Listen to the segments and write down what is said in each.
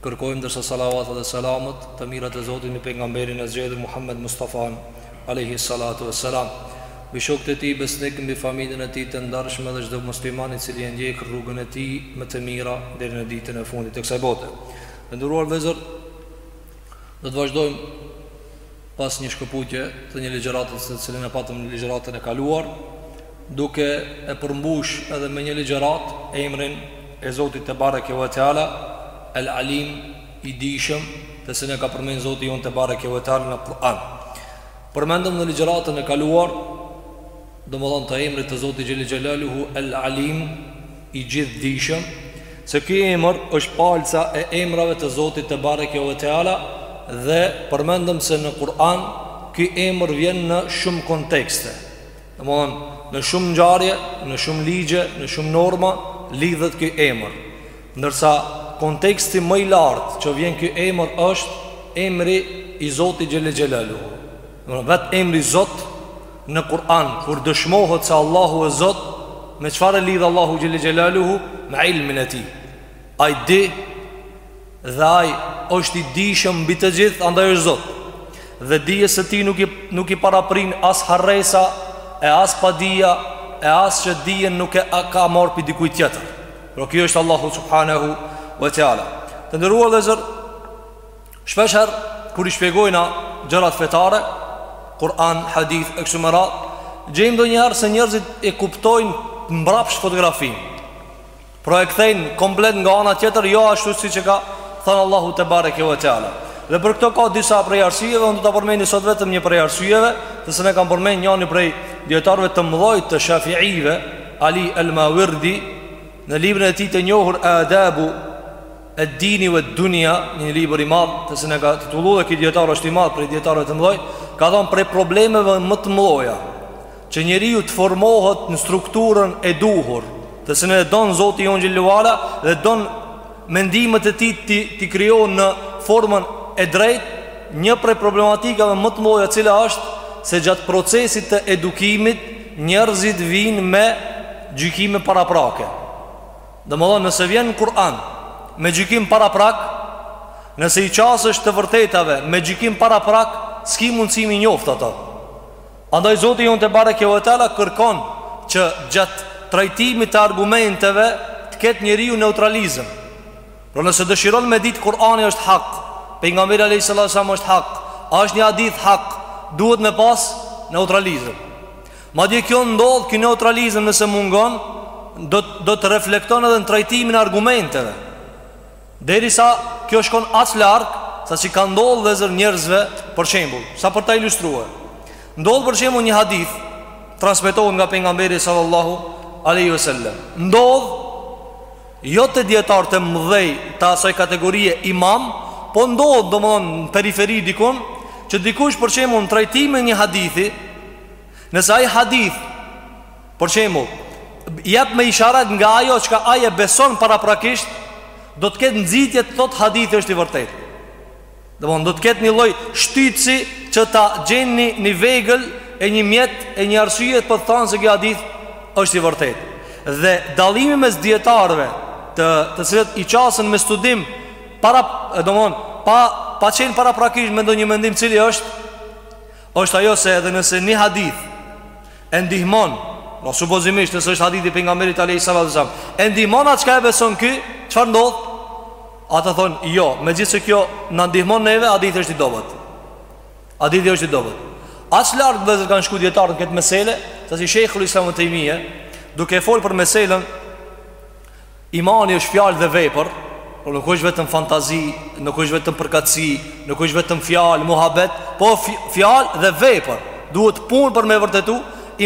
Kërkojmë ndërsa salavatet dhe selamet më të mira të Zotit mbi pejgamberin e zgjedhur Muhammed Mustafan alejhi salatu ue selam, mbi shokët e tij besnikë, mbi familjen e tij të ndershme dhe çdo musliman i cili e ndjek rrugën e tij më të mira deri në ditën e fundit të kësaj bote. Të nderuar vëllezër, do të vazhdojmë pas një shkëputje të një ligjërate të cilën e patëm në ligjëratën e kaluar, duke e përmbush edhe me një ligjëratë emrin e Zotit tebareke ve teala, El Alim i Dijshëm të cilën e ka përmend Zoti jonë tebareke ve teala në Kur'an. Përmendëm në ligjëratën e kaluar, domethënë të emrit të Zotit xhelle xhelaluhu El Alim, i Gjithëdijshëm, se ky emër është palca e emrave të Zotit tebareke ve teala dhe përmendëm se në Kur'an ky emër vjen në shumë kontekste. Domethënë në shumë ngjarje, në shumë ligje, në shumë norma lidhet ky emër. Ndërsa konteksti më i lartë që vjen ky emër është emri i Zotit xhelle xhelaluhu. Në vetë emri Zot në Kur'an kur dëshmohet se Allahu është Zot, me çfarë e lidh Allahu xhelle xhelaluhu me ilmin e tij. Ai di dhe ai është i dijshëm mbi të gjithë, andaj është Zot. Dhe dijes së tij nuk i nuk i paraprin as harresa e as padija e as që dijen nuk e ka marrë prej dikujt tjetër. Pra kjo është Allahu subhanahu wa taala. Të nderuar vëllezër, Shpeshherë, kur i shpjegojna gjërat fetare, Kur'an, Hadith, e kështu me radhë, gjejmë ndonjëherë se njerëzit e kuptojnë mbrapsht fotografinë. Pra e kthejnë komplet nga ana tjetër, jo ashtu siç e ka thënë Allahu tebareke ve teala. Dhe për këto ka disa prej arsyjeve, unë do ta përmendi sot vetëm një prej arsyjeve, të cilën e ka përmend njëri një prej dijetarëve të mdhoj të shafiive, Ali El Mawardi, në librin e tij të njohur Adabu, E'd-Dini We'd-Dunya, në një libër i madh, të cilin e ka titulluar ky dijetar është i madh prej dijetarëve të mëdhenj, ka thënë prej problemeve më të mëdha që njeriu të formohet në strukturën e duhur, të cilën e don Zoti jonë xhelle ve ala dhe don mendimet e tij t'i krijohen në formën e drejtë, një prej problematikave më të mëdha e cila është se gjatë procesit të edukimit njerëzit vijnë me gjykime paraprake. Domethënë nëse vjen në Kur'an me gjykim paraprak, nëse i qasesh të vërtetave me gjykim paraprak, s'ki mundësi me i njoftë ato. Andaj Zoti jonë tebareke ve teala kërkon që gjatë trajtimit të argumenteve të ketë njeriu neutralizëm. Pra nëse dëshiron me ditë Kur'ani është hak, pejgamberi alayhis salam është hak, a është një hadith hak, duhet me pas neutralizëm. Madje kjo ndodh ky neutralizëm nëse mungon do do të reflekton edhe në trajtimin e argumenteve. Derisa kjo shkon aq larg sa si ka ndodhur vllezër njerëzve, për shembull, sa për ta ilustruar. Ndodh për shembull një hadith transmetohet nga pejgamberi sallallahu alaihi wasallam. Ndodh jo te dijetarë të mëdhej të asaj kategorie imamë, po ndodh domthon në periferi dikun që dikush për shembull në trajtimin e një hadithi Nëse ai hadith Për shembull, jap me isharat nga ajo çka ai e beson paraprakisht do të ketë nxitje të thotë hadithi është i vërtetë domethon, do të ketë një lloj shtytësi që ta gjejë një, një vegël e një mjet e një arsye për të thanë se ky hadith është i vërtetë dhe dallimi mes dijetarëve të, të cilët i qasen me studim para, domethon, pa, pa qenë paraprakisht me ndonjë mendim cili është është ajo se edhe nëse një hadith e ndihmon, në, supozimisht nëse është hadithi i pejgamberit alejhi salatu selam, e ndihmon atë çka e beson ky, çfarë ndodh? Ata thonë, jo, megjithëse kjo na ndihmon neve, hadithi është i dobët. Hadithi është i dobët. Aq lart vllezër kanë shku dijetarët në këtë mesele, saqë shejhul islam Tejmije, duke folë për meselen, Imani është fjalë dhe vepër, por nuk është vetëm fantazi, nuk është vetëm përkatësi, nuk është vetëm fjalë, muhabet, po fjalë dhe vepër. Duhet punë për me e vërtetu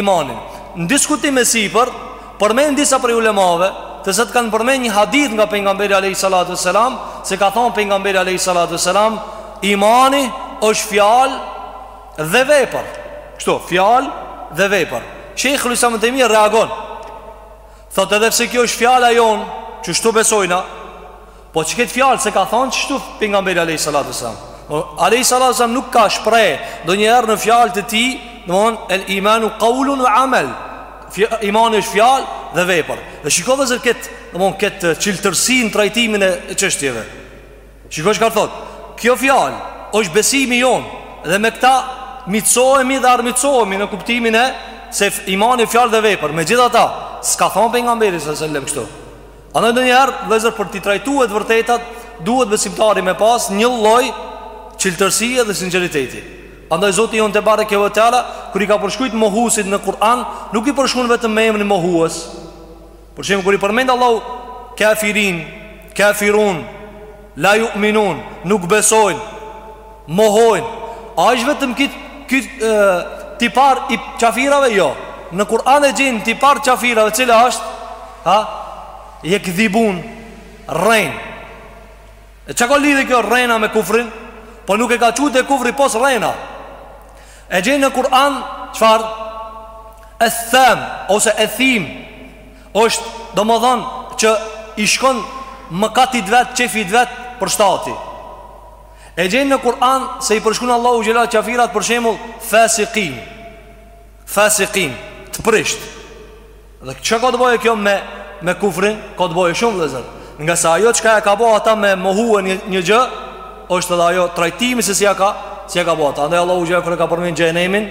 imanin. Në diskutim e sipër, përmend disa prej ulemave, të cilët kanë përmend një hadith nga pejgamberi alejhi salatu selam, se ka thanë pejgamberi alejhi salatu selam, imani është fjalë dhe vepër. Kështu, fjalë dhe vepër. Shejhul islam Tejmije reagon. Thotë edhe pse kjo është fjala jonë, qeshtu besojna. Po qet fjalë s'e ka thënë qeshtu pejgamberi alayhi salatu sallam. Po alayhi salatu sallam nuk ka shpreh ndonjëherë në fjalë të tij, domthon el imanu qawlun wa amal. Imani është fjalë dhe vepër. Dhe shikone vllezër kët, domthon kët çiltërsi në trajtimin e çështjeve. Shiko çka thotë. Kjo fjalë është besimi jonë dhe me këta miqohemi dhe armiqohemi në kuptimin e se imani fjalë dhe vepër. Megjithatë, s'ka thënë pejgamberi sallallahu alajhi wasallam kështu. Andaj ndonjëherë vllezër për t'i trajtuar të vërtetat duhet besimtari me pas një lloj çiltërsie dhe sinqeriteti. Andaj Zoti jonë tebareke ve teala kur i ka përshkrujt mohuesit në Kur'an, nuk i përshkruan vetëm me emrin mohues. Për shembull kur i përmend Allahu kafirin, kafirun, la yu'minun, nuk besojnë, mohojnë. A është vetëm qiky tipar i qafirave? Jo. Në Kur'an e gjen një tipar qafirave, cila është? Ha? Jekdhibun, rrejnë. E çka ka lidhje kjo rrena me kufrin? Po nuk e ka çuar te kufri pos rrena. E gjejmë në Kur'an çfarë? Etham ose ethim është domethënë që i shkon mëkatit vet, qefit vet për shtati. E gjejmë në Kur'an se i përshkrun Allahu xhela qafirat për shembull fasikin. Fasikin, të prisht. Dhe çka ka të bëjë kjo me, me kufrin? Ka të bëjë shumë, vllezër. Ngase ajo çka e ka bo ata me mohue një, një gjë, është edhe ajo trajtimi se si ja ka, si ja ka bo ata. Andaj Allahu xhel kur e ka përmend xhehenemin,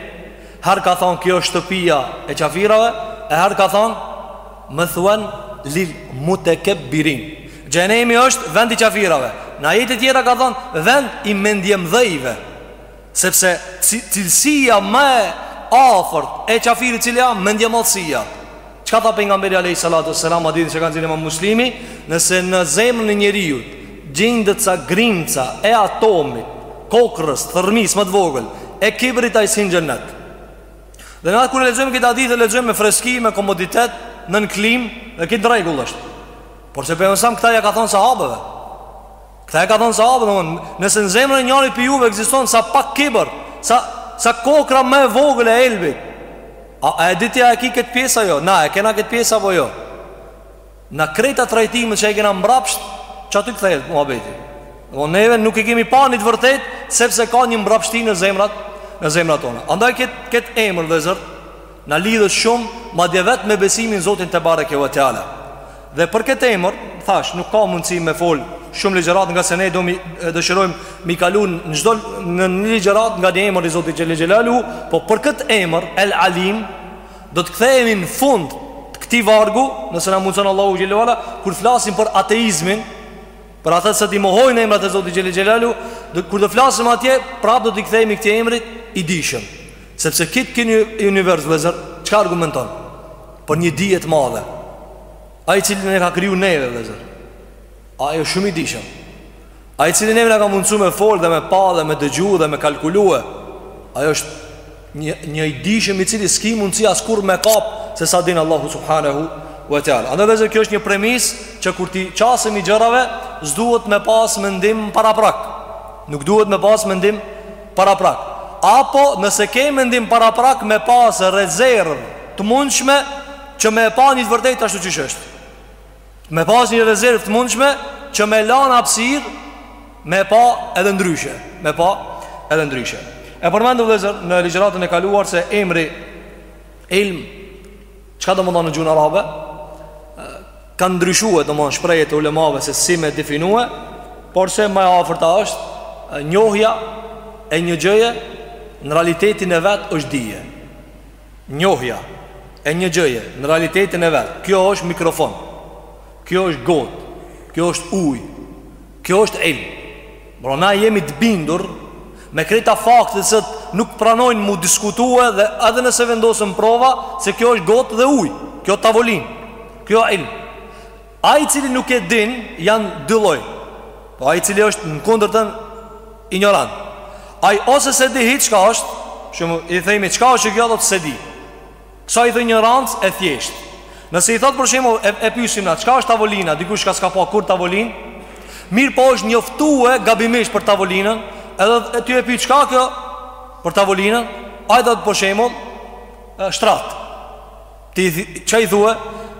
herë ka thonë kjo është shtëpia e qafirave, e herë ka thonë, methuen lil mutekebbirin. Xhehenemi është vend i qafirave. Në ajete tjera ka thonë vend i mendjemdhejve. Sepse cilësia më e afërt e qafirit cila â mendjemadhësia. Çka tha pejgamberi alayhis salatu wassalam n'hadithin që ka nxjerrë Imam Muslimi, nëse në zemrën e njeriut gjindet sa grimca e atomit, kokrrës, thërrmis më të vogël, e kibrit ai s'hin xhennet. Dhe na kur e lexojmë këtë hadith e lexojmë me freski, me komoditet, nën klim, dhe krejt n'rregull është. Porse pejgamberi këta ua ka thënë sahabeve. Këta ua ka thonë sahabëve, nëse në zemrën e njëri prej juve ekziston sa pak kibër, sa sa kokrra më e vogël e elbit. A, a e di ti a e ki këtë pjesë a jo? Na e kena këtë pjesë apo jo? Na krejt ato trajtime që e kena mbrapsht Qaty kthehet muhabeti Që neve nuk e kemi pa një të vërtet Sepse ka një mbrapshti në zemrat Në zemrat tona Andaj këtë kët emër vllezër Na lidhet shumë, madje vetë me besimin n'Zotin tebareke ve teala. Dhe për këtë emër, thash, nuk ka mundësi me fol shumë ligjërata ngase ne do mi dëshirojmë me i kalu në çdo në një ligjërat nga një emër i Zotit xhele xhelaluhu, po për këtë emër El Alim do të kthehemi në fund të këtij vargu, nëse na mundson Allahu xhele ue ala, kur flasim për ateizmin, Për atë se si i mohojnë emrat e Zotit xhele xhelaluhu Dhe kur të flasim atje Prap do t'i kthehemi këtij emrit i dijshëm Sepse krejt ky univers vëllazër, çka argumenton? Për një dije të madhe. Ai i cili na ka kriju neve vëllazër. Ai është shumë i dijshëm. Ai i cili neve na ka mundësu me fol dhe me pa dhe me dëgju dhe me kalkulue. Ai është një një i dijshëm i cili s'ki mundsi askurrë me kap se sa din Allahu subhanahu wa taala. Andaj vllezër kjo është një premisë që kur t'i qasemi gjërave, s'duhet me pas mendim paraprak. Nuk duhet me pas mendim paraprak apo nëse ke mendim paraprak me pas rezervë të mundshme që me e pa një të vërtetë ashtu qysh është. Me pas një rezervë të mundshme që me lan hapësirë me pa edhe ndryshe, me pa edhe ndryshe. E përmendëm vëllazër në ligjëratën e kaluar se emri ilm Çka domethënë në gjuhën arabe? Kanë ndryshue, domethënë, shprehjet e ulemave se si me e definue Porse ma e afërta është Njohja e një gjëje në realitetin e vet është dije Njohja e një gjëje në realitetin e vet Kjo është mikrofon Kjo është gotë Kjo është ujë Kjo është ilm Por na jemi të bindur me krejta faktet se nuk pranojnë mu diskutue dhe edhe nëse vendosën prova se kjo është gotë dhe ujë, kjo tavolinë, kjo ilm. Ai i cili nuk e din janë dy lloj, po ai i cili është në kundërtën injorant. Ai ose s'e di hiç çka është, shembull i themi çka është kjo ai thotë s'e di. Kësaj i thojnë injorancë e thjeshtë. Nëse i thotë për shembull e, e pyesim na, çka është tavolina, dikush ka s'ka pa kurrë tavolinë? Mirë po është njoftue gabimisht për tavolinën, edhe ti e pyet çka kjo për tavolinën? Ai thotë për shembull shtrat. Ti ça i thua,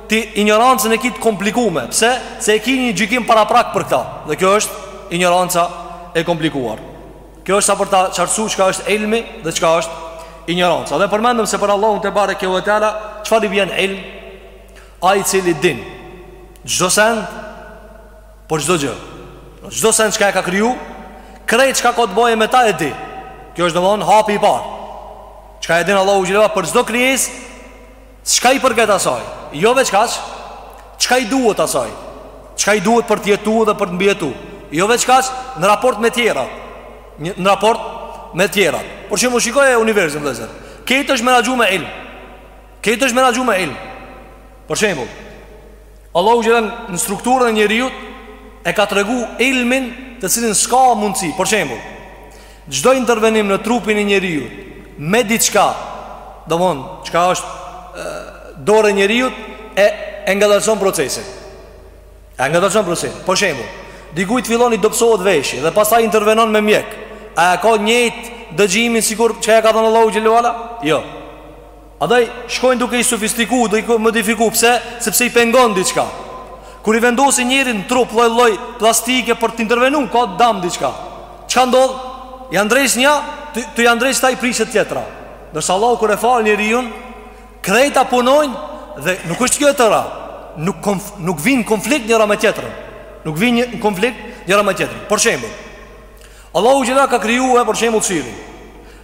ti injorancën e ki t'komplikume. Pse? Se e ki një gjykim paraprak për këtë. Dhe kjo është injoranca e komplikuar. Kjo është sa për ta qartësu çka është ilmi dhe çka është injoranca. Dhe përmendëm se për Allahun tebareke ve teala çfarë i vjen ilm? Ai i cili din çdo send për çdo gjë. Çdo send çka e ka kriju, krejt çka ka të bëjë me ta e di. Kjo është domethënë hapi i parë. Çka e din Allahu xhelal për çdo krijesë Çka i përket asaj? Jo veç kaq, çka i duhet asaj? Çka i duhet për të jetu dhe për të mbijetu? Jo veç kaq, në raport me tjerat. Në raport me tjerat. Për shembull shikoje universin vllezër. Krejt është menaxhu me ilm. Krejt është menaxhu me ilm. Për shembull, Allahu që në strukturën e njeriut e ka tregu ilmin të cilin s'ka mundësi. Për shembull, Çdo intervenim në trupin e njeriut me diçka, domethënë çka është dorë e njeriut e e ngadalson procesin. E ngadalson procesin. Për shembull, dikujt fillon i dobësohet veshi dhe pastaj intervenon me mjek. A e ka njëjtë dëgjimin sikur çka ja ka dhënë Allahu xhelalu ala? Jo. Andaj shkojnë duke i sofistiku, duke i modifiku pse? Sepse i pengon diçka. Kur i vendosin njerit në trup lloj-lloj plastike për të intervenu, ka dam diçka. Çka ndodh? Ja ndreqë nja, tu ja ndreqë ta i prishet tjetra. Ndërsa Allahu kur e fal njeriun, krejta punojnë dhe nuk është kjo e tëra. Nuk konf, nuk vijnë n'konflikt njëra me tjetrën. Nuk vijnë në konflikt njëra me tjetrën. Për shembull, Allahu xhel-le ka krijuar për shembull syrin.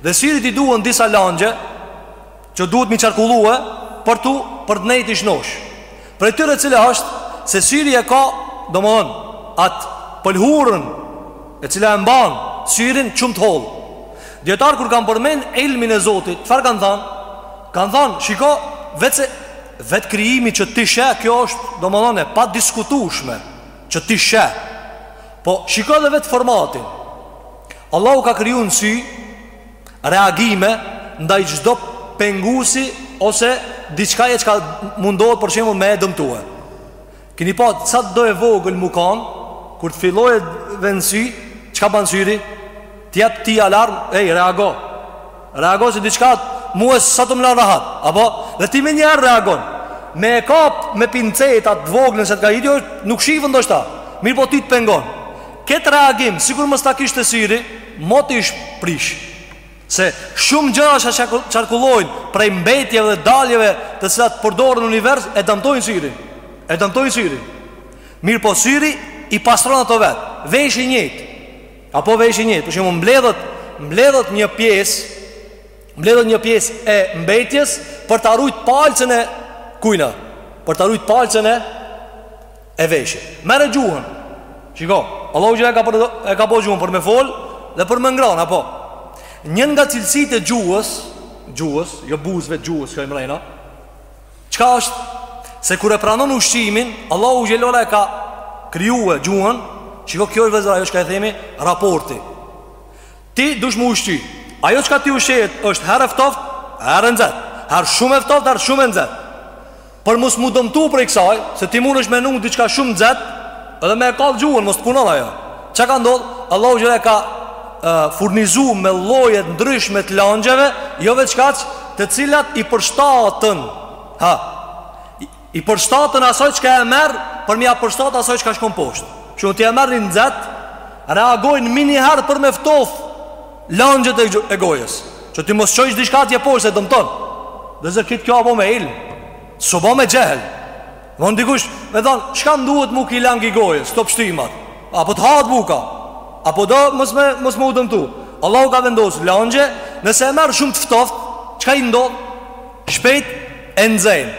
Dhe syrit i duhen disa langje që duhet me qarkullue për tu për të ndejt i shnosh. Prej tyre e cila është se syri e ka, domethënë, atë pëlhurën e cila e mban syrin shumë të hollë. Dijetarët kur kanë përmen ilmin e Zotit, çfarë kanë thanë? Kanë thanë, shiko, veçse vetë krijimi që ti sheh, kjo është, domethënë, e padiskutushme. që ti sheh. Po shiko dhe vetë formatin. Allahu ka kriju në sy reagime ndaj çdo penguesi ose diçkaje çka mundohet për shembull me e dëmtue. Keni pa sado e vogël me kanë kur të fillojë edhe në sy, çka ban syri? Të jap ti alarm, ej reago. Reago se diçka mua s'po më len rahat. Apo dhe ti menjëherë reagon. Me e kap me pinceta të vogla se s'e kap dot, nuk shifet ndoshta. Mirëpo ti të pengon. Këtë reagim sikur mos ta kishte syri, moti ish prish. Se shumë gjëra që qarkullojnë prej mbetjeve dhe daljeve të cilat përdoren në univers e dëmtojnë syrin. E dëmtojnë syrin. Mirëpo syri i pastron ato vet. Veshi njëjtë. Apo veshi njëjtë, për shembull mbledhet, mbledhet një pjesë, mbledhet një pjesë e mbetjes për ta rujt palcën e kujna, për ta rujt palcën e e veshit. Merre gjuhën. Shiko, Allahu xhel-le e ka, e ka bo gjuhën për me fol dhe për me ngran apo. Një nga cilësitë e gjuhës, gjuhës, jo buzëve gjuhës që o mrena, Çka është Se kur e pranon ushqimin Allahu xhel-le e ka krijue gjuhën Shiko kjo është veçse ajo çka i themi Raporti Ti duhesh m'u ushqy Ajo çka ti ushqehesh është herë e ftoft Herë e nxet Herë shumë e ftoft, herë shumë e nxet Për mos m'u dëmtu prej kësaj Se ti mundesh me ngrën diçka shumë nxet Edhe me e kall gjuhën, mos të punon ajo Çka ka ndodh? Allahu xhel-le e ka furnizu me lloje të ndryshme të langjeve, jo veç kaq, të cilat i përshtatën, ha, i përshtatën asaj çka e merr, për me ia përshtatë asaj çka shkon poshtë. Që në ti e merr nxet, reagojnë menjëherë për me ftof langjet e gojës. Që ti mos çojsh diçka atje poshtë e dëmton. Dhe krejt kjo a bo me ilm, s'o bo me xhehl. Mun dikush me thanë, çka m'duhet mu ky langu i gojës, këto pështymat. Apo të hahet buka. Apo do mos me mos me u dëmtu. Allahu ka vendosur langje, nëse e merr shumë të ftoft, çka i ndodh? Shpejt e nxejnë.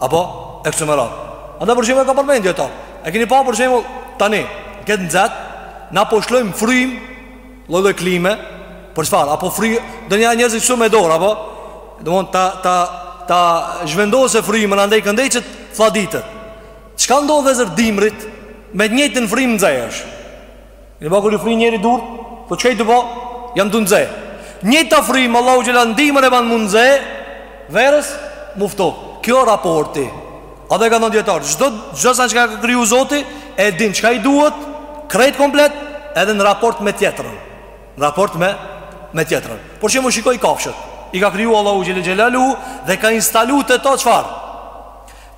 Apo e kështu me radhë. Andaj për shembull e ka përmend këta. E keni pa për shembull tani, n'këtë nxet na po lshojmë frymë Lloj-lloj klime, për çfarë? Apo fry, do një njerëz shumë me dorë, apo? Don ta ta ta zhvendosë frymën andej këndej që t'fladitet. Çka ndodh vllezër dimrit me të njëjtën frymë nxehesh? Ne bëu kur i fryn njeri durt, po çka je tu bo? Jam tu u nxe. Njëjta frymë Allahu xhele n'dimër e ban m'u nxe, verës m'u fto. Kjo raporti Edhe ka do dijetarë Çdo çdo sen çka kriju zoti E din çka i duhet Krejt komplet Edhe në raport me tjetrën Në raport me Me tjetrën Për shembull shikoji kafshët I ka kriju Allahu xhele xhelaluhu Dhe ka instalu te to çfarë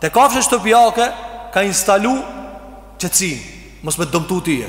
Te kafshët shtëpiake Ka instalu Qetësinë Mos me dëmtu tije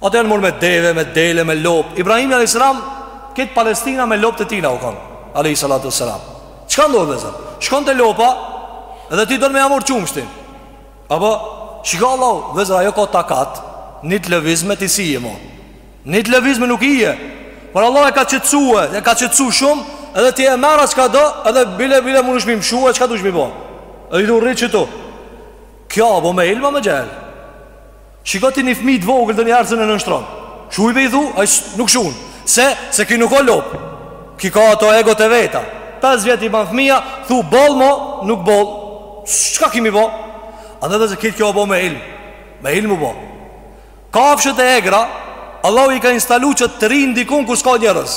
Ata janë marrë me deve, me dele, me lopë Ibrahimi a.s. Këtu n'Palestinë me lopë të tina u konë A.s. Çka ndodh vllezër? Shkon te lopa Edhe ti do me ja marr qumështin Apo Shiko Allah vllezër ajo ka takat Një të lëvizme ti s'je mo Një të lëvizme nuk je Por Allahu e ka qetësu e E ka qetësu shumë Edhe ti e merr çka do Edhe bile bile munesh me mshu e çka dush me bo Edhe ajo rri qetu Kjo u bo me ilm a me xhehl Shiko ti një fmi të vogël dhe një arëzën e nënshtron Shuj be i thu, ai nuk shun Se, se ki nuk o lopë Ki ka ato egot e veta 5 vjet i ban fmija, thu boll mo, nuk boll Çka kimi bo? A vllezër kjo u bo me ilm Me ilm u bo Kafshët e egra, Allahu i ka instalu që të rrinë dikun ku s'ka njerëz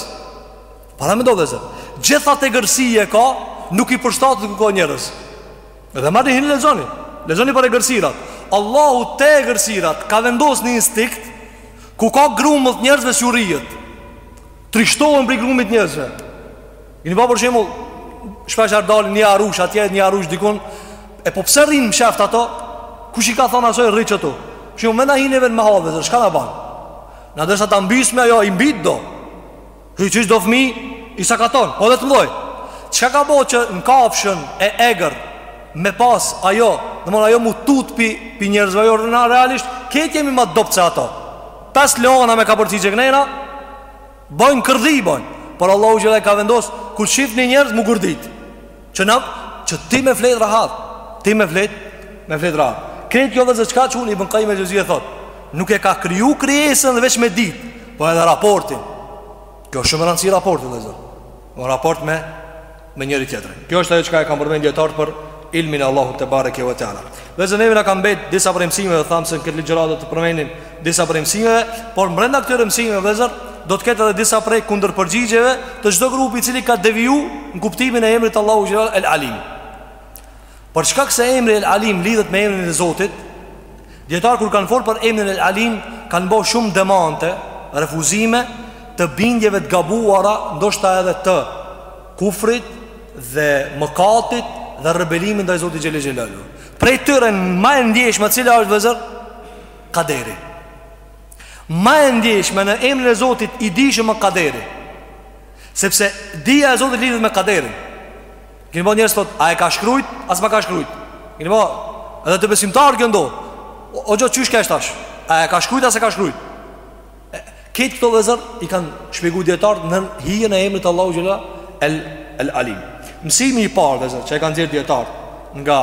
Para me do dhe zë Gjith at egërsi e ka, nuk i përshtatet ku ka njerëz Dhe madje hini lexoni, lexoni për egërsirat. Allahu te egërsirat ka vendos një instinkt ku ka grumbull njerëzve s'u rrihet. Trishtohen prej grumbullit njerëzve. Kini pa për shembull, shpeshherë dali një arush atje, një arush dikun, e po pse rrin msheft ato? Kush i ka thënë asoj rri qetu? Shembull me na hi n'ven n'mahallë, çka na ban? Na derisa ta mbysim ajo i mbyt do. Ky qysh do fmi i sakaton, po dhe të mdhoj Çka ka bo që në kafshën e egrë Me pas ajo Në men ajo m'u tut pi, pi njerëzve Jo na realisht Krejt jemi ma dobt se ato Pes luana me kapërcy qe knena Bojnë kërdi bojnë Por Allahu xhele ka vendos Kur shef njerëz m'u gërdit Që na, që ti me flet rahat, ti me flet, me flet rahat. Krejt kjo vllezër çka çuni Ibn Kajjim el-Xheuzije thot, nuk e ka kriju krijesën dhe veç me dit, po edhe raportin. Kjo është shumë me rëndësi raporti vllezër. Në raport me me njëri tjetrin. Kjo është ajo çka e kanë përmend dijetarët për ilmin e Allahut tebareke ve teala. Vllezër neve na kanë mbet disa premtime dhe thamë se n'këtë ligjëratë do të përmendim disa prej mësimeve, por mbrenda këtyre mësimeve vëllazër do të ketë edhe disa prej kundërpërgjigjeve të çdo grupi i cili ka deviju në kuptimin e emrit Allahut xhel-le El Alim. Për shkak se emri el alim lidhet me emrin e Zotit, dijetarët kur kanë fol për emrin el alim kanë bo shumë demante, refuzime të bindjeve të gabuara, ndoshta edhe të kufrit dhe mëkatit dhe rebelimit ndaj Zotit xhel-le xhelaluhu. Prej tyre ma e ndjeshmja cila është vëllazër? Kaderi Ma e ndjeshme në emrin e Zotit i Dijshëm me kaderin Sepse dija e Zotit lidhet me kaderin Kini po njerëz thotë, a e ka shkrujt, a s'ma e ka shkrujt Kini po, edhe te besimtarët kjo ndodh O, o gjo qysh kështu tash, a e ka shkrujt, a s'e ka shkrujt Këtë këto vezër i kanë shpjegu dijetarët në hijen e emrit Allahut xhel-le El Alim Mësimi i parë vezër që e kanë nxjerrë dijetarët nga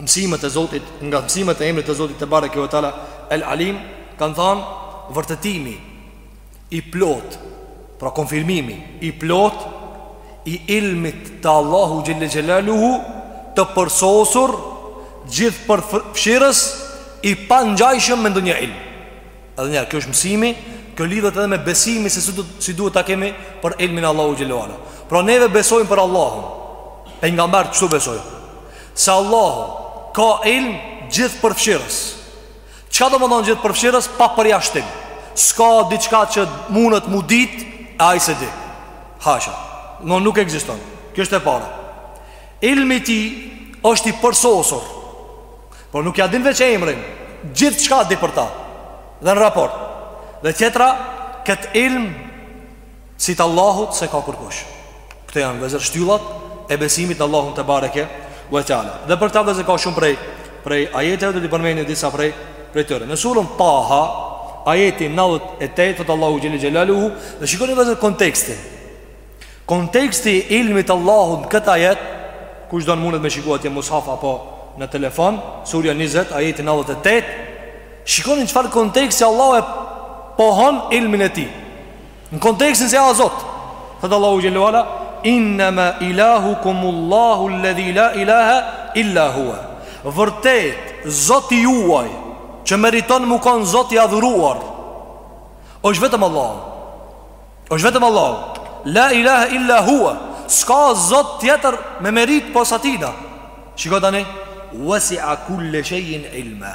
mësimet e Zotit, nga mësimet e emrit të Zotit tebareke ve teala El Alim, kanë thanë vërtetimi i plotë, pra konfirmimi i plotë i ilmit të Allahut xhel-le xhelaluhu të përsosur gjithëpërfshirës i pangjajshëm me ndonjë ilm. Edhe niherë, kjo është mësimi, kjo lidhet edhe me besimin se si, du, si duhet ta kemi për ilmin e Allahut xhel-le xhelaluhu Pra neve besojmë për Allahun, e Pejgamberin kështu besojmë. Se Allahu ka ilm gjithëpërfshirës Çka domethonë gjithëpërfshirës pa përjashtim S'ka diçka që munet m'u ditë e ai s'e di Hasha, nuk ekziston Kjo është e para Ilmi i tij është i përsosur Por nuk ia din veç emrin Gjithçka di për ta Dhe në raport Dhe tjetra këtë ilm Si të Allahut s'e ka kurkush Këto janë vëzër shtyllat e besimit në Allahun tebareke ve teala Dhe për këta vëzër ka shumë prej Prej ajeteve do t'i përmendi disa prej Prej tyre Në surën taha Ajeti 98 Thotë Allahu xhel-le xhelaluhu Dhe shikoni vëzër kontekstin Konteksti i ilmit të Allahut në këtë ajet Kush don munet me shiku atje mushaf apo në telefon Surja 20 Ajeti 98 Shikoni në çfarë konteksti Allahu e pohon ilmin e tij Në kontekstin se a Zot, thotë Allahu xhel-le ve ala, innama ilahukum Allahu alladhi la ilaha illa huwa. Vërtet Zoti juaj që meriton m'u kon Zot i adhuruar është vetëm Allahu. Është vetëm Allahu. La ilaha illa huwa. S'ka Zot tjetër me meritë pos tina. Shikoj tani, wasi'a kulla shay'in ilma.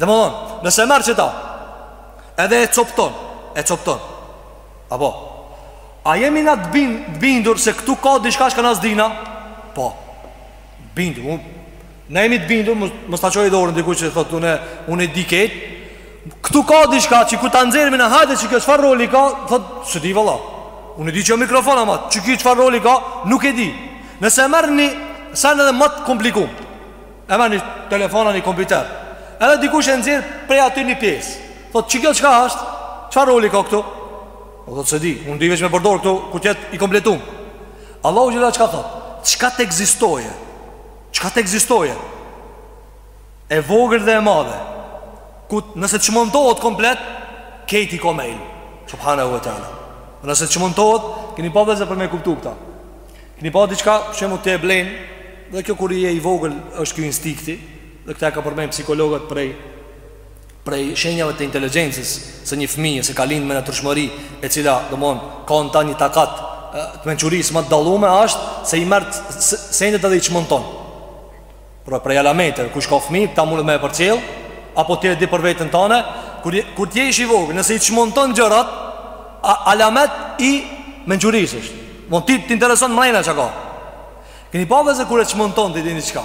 Domethon, nëse merr që ta Edhe e copton E copton Apo A jemi na të bindur se këtu ka diçka çka na s'dina Po Bindur, Ne jemi të bindur Mos ta çoj dorën dikush që thot unë, unë e di ket Këtu ka diçka që kur ta nxjerrmi na hajde qikjo çfarë roli ka Thot s'e di vëlla Unë di që mikrofon ama qikjo çfarë roli ka Nuk e di Nëse merr një Sen edhe më të komplikum E merr një telefon a një kompjuter Edhe dikush e nxjerr prej aty një pjesë Thot qikjo çka është Çfarë roli ka këtu O thot s'e di Unë di veç me përdor këtu Kur t'jetë i kompletum Allahu Xhele çka thot Çka të ekzistojë Çka të ekzistojë E vogël dhe e madhe Ku nëse çmontohet komplet Krejt i ka me ilm Subhanehu ue teala Nëse çmontohet Kini pa vllezër për me kuptu këta Keni pa diçka shembull ti e blen Dhe kjo kur je i vogël është kjo instinkti Dhe këta e ka përmend psikologët prej Prej shenjave të inteligjencës Se një fëmijë se ka lindë me natyrshmëri E cila domethon ka në ta një takat Të mençurisë më të dallume ashtë Se i merr sendet edhe i çmonton Pra prej alameteve, kush ka fmi, ta mundet me e përcjell Apo ti e di për veten tane Kur, kur t'jesh i vogël, nëse i çmonton gjërat a, Alamet i mençurisë është Domethon ty të intereson mrena çka ka Keni pa vllezër kur e çmonton ti dini çka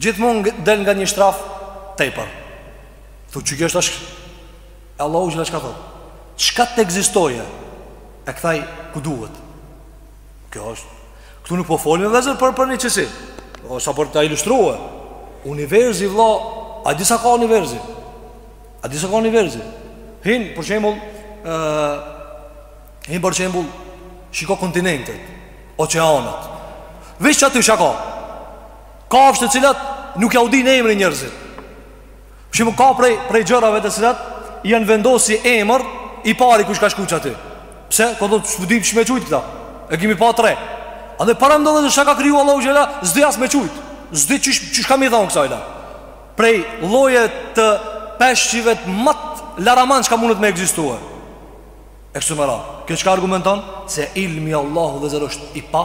Gjithmonë del nga një shtraf Tepër Thu qikjo është ashtë E Allahu Xhele çka thot Çka të ekzistojë E kthej ku duhet Kjo është Këtu nuk po folim vllezër për, për një qësi O sa për ta ilustru Universi vlla A di sa ka universi A di sa ka universi Hin për shembul Hin për shembul Shiko kontinentet Oqeanat Veç qaty çka ka Kafshë të cilat Nuk jau dinë emrin njerëzit Për shembull ka prej, prej gjërave të cilat Jau vendosi emër I pari kush ka shku qaty Pse, ka thon s'po di qysh me qujtë këta E kemi pa t're Edhe paramendo vllezër çka ka kriju Allahu Xhele S'di as me qujtë S'di qysh kam me i thonë kësaj a Prej lloje të peshqive të madh Laraman çka mundet me ekzistue E kështu me radhë Kjo çka argumenton Se ilmi i Allahut vllezër është i pa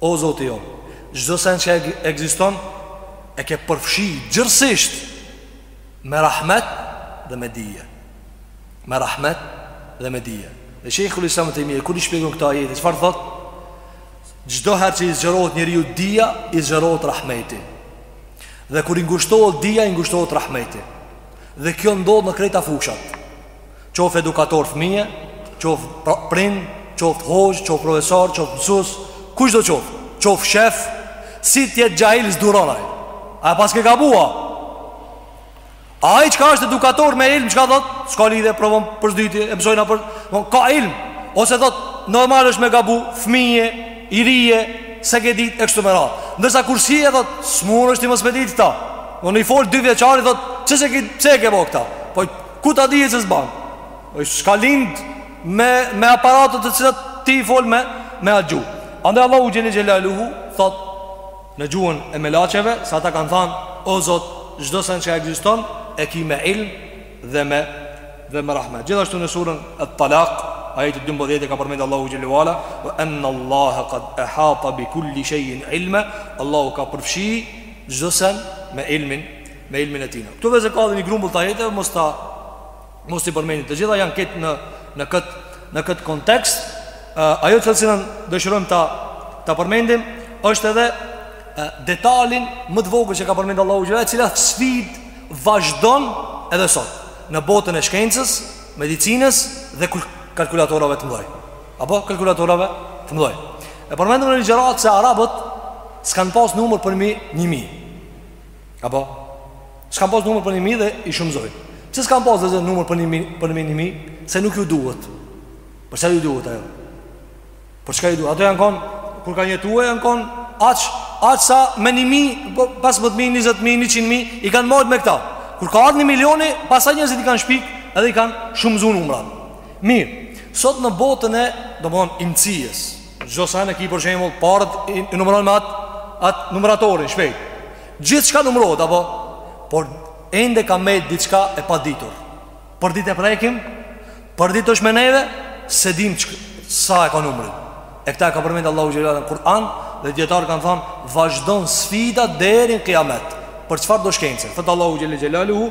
O Zoti jon, çdo send që ekziston e ke përfshi gjërësisht me rahmet dhe me dije. Me rahmet dhe me dije. Dhe Shejhul Islam Ibn Tejmije kur i shpjegon këtë ajet, çfarë thot? Çdo herë që i zgjerohet njeriut dija, i zgjerohet rahmeti. Dhe kur i ngushtohet dija, i ngushtohet rahmeti. Dhe kjo ndodh në krejta fushat. Qoftë edukator fëmije, qoftë prind, qoftë hoxhë, qoftë profesor, qoftë msus, kush do qoftë, qoftë shef, si t'jetë xhahil s'duron ai. A e paske gabu a? Ai çka është edukator me ilmë, çka thot? S'ka lidhje, provon për s'dyti, e msojna për... Bon, ka ilmë, ose thot, normal është me gabu, fëmije, i ri je, s'e ke dit, e kështu me radhë. Ndërsa kërsi, e thot, s'mun është ti mos me dit këta. Në një fol dyvjeçarit thot, qysh e ke, qysh e ke bo këta? Po, Ku ta dije se s'ban? Po s'ka lind me me aparate të cilat ti i fol me me atë gjuhë. Andaj Allahu xhelle xhelaluhu thot në gjuhën e melaçeve se ata kanë thënë o Zot çdo sen që ekziston e ke me ilm dhe me dhe me rahmet. Gjithashtu në surën At-Talaq Ajeti 12 e ka përmendë Allahu xhelle ue ala wa anna Allaha qad ahata bi kulli shejin ilme Allahu ka përfshi çdo sen me ilmin me ilmin e tina këtu vëzë ka dhe një grumbull t'ajeteve mos ta mos i përmendim të gjitha janë këtë në, në këtë në këtë kontekst ajo të cilën dëshirojmë ta ta përmendim është edhe detalin më të vogël që ka përmendur Allahu xhela, e cila sfid vazhdon edhe sot në botën e shkencës, medicinës dhe kalkulatorave të mdhoj. Apo kalkulatorave të mdhoj. E përmendëm në ligjërat se arabët s'kan pas numër për mbi 1000. Apo s'kan pas numër për 1000 dhe i shumëzojn. Pse s'kan pas dhe numër për 1000 për mbi 1000 se nuk ju duhet. Për çka ju duhet ajo? Për çka ju duhet? Ata janë kon kur kanë jetue janë kon aq aq sa me 1000, 15000, 20000, 100000 i kanë mbajt me këta. Kur ka ardh 1 milioni, pastaj njerëzit i kanë shpik edhe i kanë shumzu numrat. Mirë. Sot në botën e, domthon, imcisë, Çdo sen e ki për shembull paret i numëron me atë at numëratorin shpejt. Gjithçka numërohet apo por ende ka mbet diçka e paditur. Për ditë e prekim, për ditë është me neve s'e dim çka sa e ka numrin. E këta e ka përmend Allahu xhelalu në Kur'an dhe dijetarët kanë thënë vazhdon sfida deri në kijamet. Për çfarë do shkencë? Thot Allahu xhelle xhelaluhu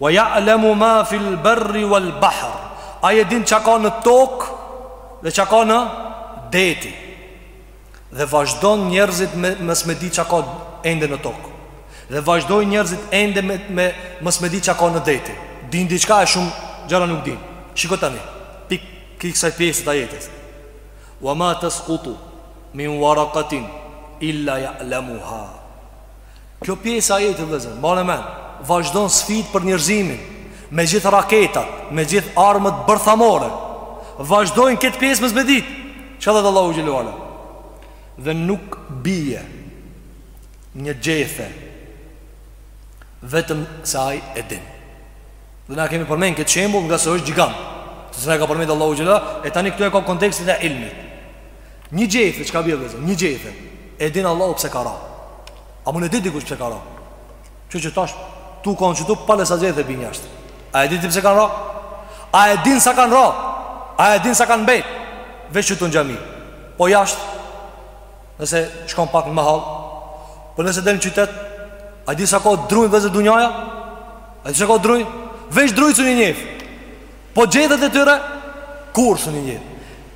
Wa ya'lamu ma fil barri wal bahr Ai e din ça ka në tokë dhe ça ka në deti. Dhe vazhdon njerëzit me mos me di ça ka ende në tokë. Dhe vazhdojnë njerëzit ende me me mos me di ça ka në deti. Din diçka e shumë gjana nuk din. Shiko tani. Pik kësaj kësaj pjesë t'ajetit. Wa ma tasqutu min waraqatin illa ya'lamuha. Kjo pjesë e ajetit vëllezër, mbane mend, vazhdon sfidë për njerëzimin, me gjithë raketat, me gjithë armët bërthamore. Vazhdojnë këtë pjesë mos me ditë. Çka thotë Allahu xhel-le ue ala? Dhe nuk bie një gjethe vetëm se ai e din. Dhe na kemi përmend këtë shembull nga se është gjigant. Të cilën ka përmend Allahu xhel-le ue ala, e tani këtu e ka kontekstin e ilmit. Një gjethe çka bie vllezër Një gjethe E din Allahu pse ka ra A mun e di dikush pse ka ra Qe tash tu kanë qitu pale sa gjethe bijn jashtë A e din ti pse kanë ra A e din sa kanë ra A e din sa kanë mbet Veç qitu në xhami Po jashtë Nëse shkon pak në mahallë Po nëse del në qytet A e din sa ka drunj vllezër dunjaja A e din sa ka drunj Veç drunjt s'un i njef Po gjethet e tyre Kurrë s'un i njef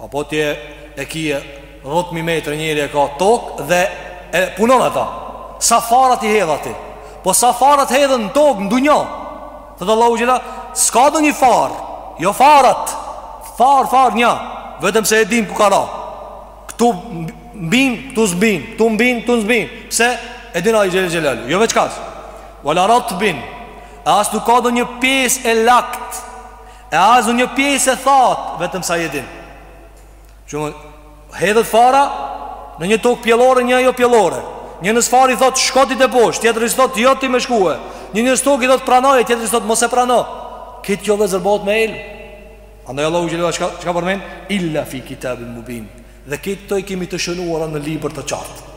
Apo ti e kie dhetë mijë metra njeri e ka tokë Dhe e punon ata Sa farat i hedh aty Po sa farat hedhen në tokë në dunja Thotë Allahu xhel-le S'ka ndonjë farë Jo farat Farë, farë një Vetëm se e din ku ka ra Këtu mbin, këtu s'mbin Këtu mbin, këtu s'mbin Pse e din ai xhel-le xhelal Jo veç kaq Ve la ratbin E as nuk ka ndonjë pjesë e lagtë E as ndonjë pjesë e thatë Vetëm se ai e din Kur hedhet fara Në një tokë pjellore, një jo pjellore Njënës farë i thotë shko ti teposhtë Tjetrës i thotë jo ti me shkue Njënës tokë i thotë pranoje tjetrës i thotë mos e prano Krejt kjo vllezër bohet me ilm Andaj Allahu xhel-le ue ala çka, çka përmend Illa fi kitabin mubin Dhe krejt këto i kemi të shënuara në libër të qartë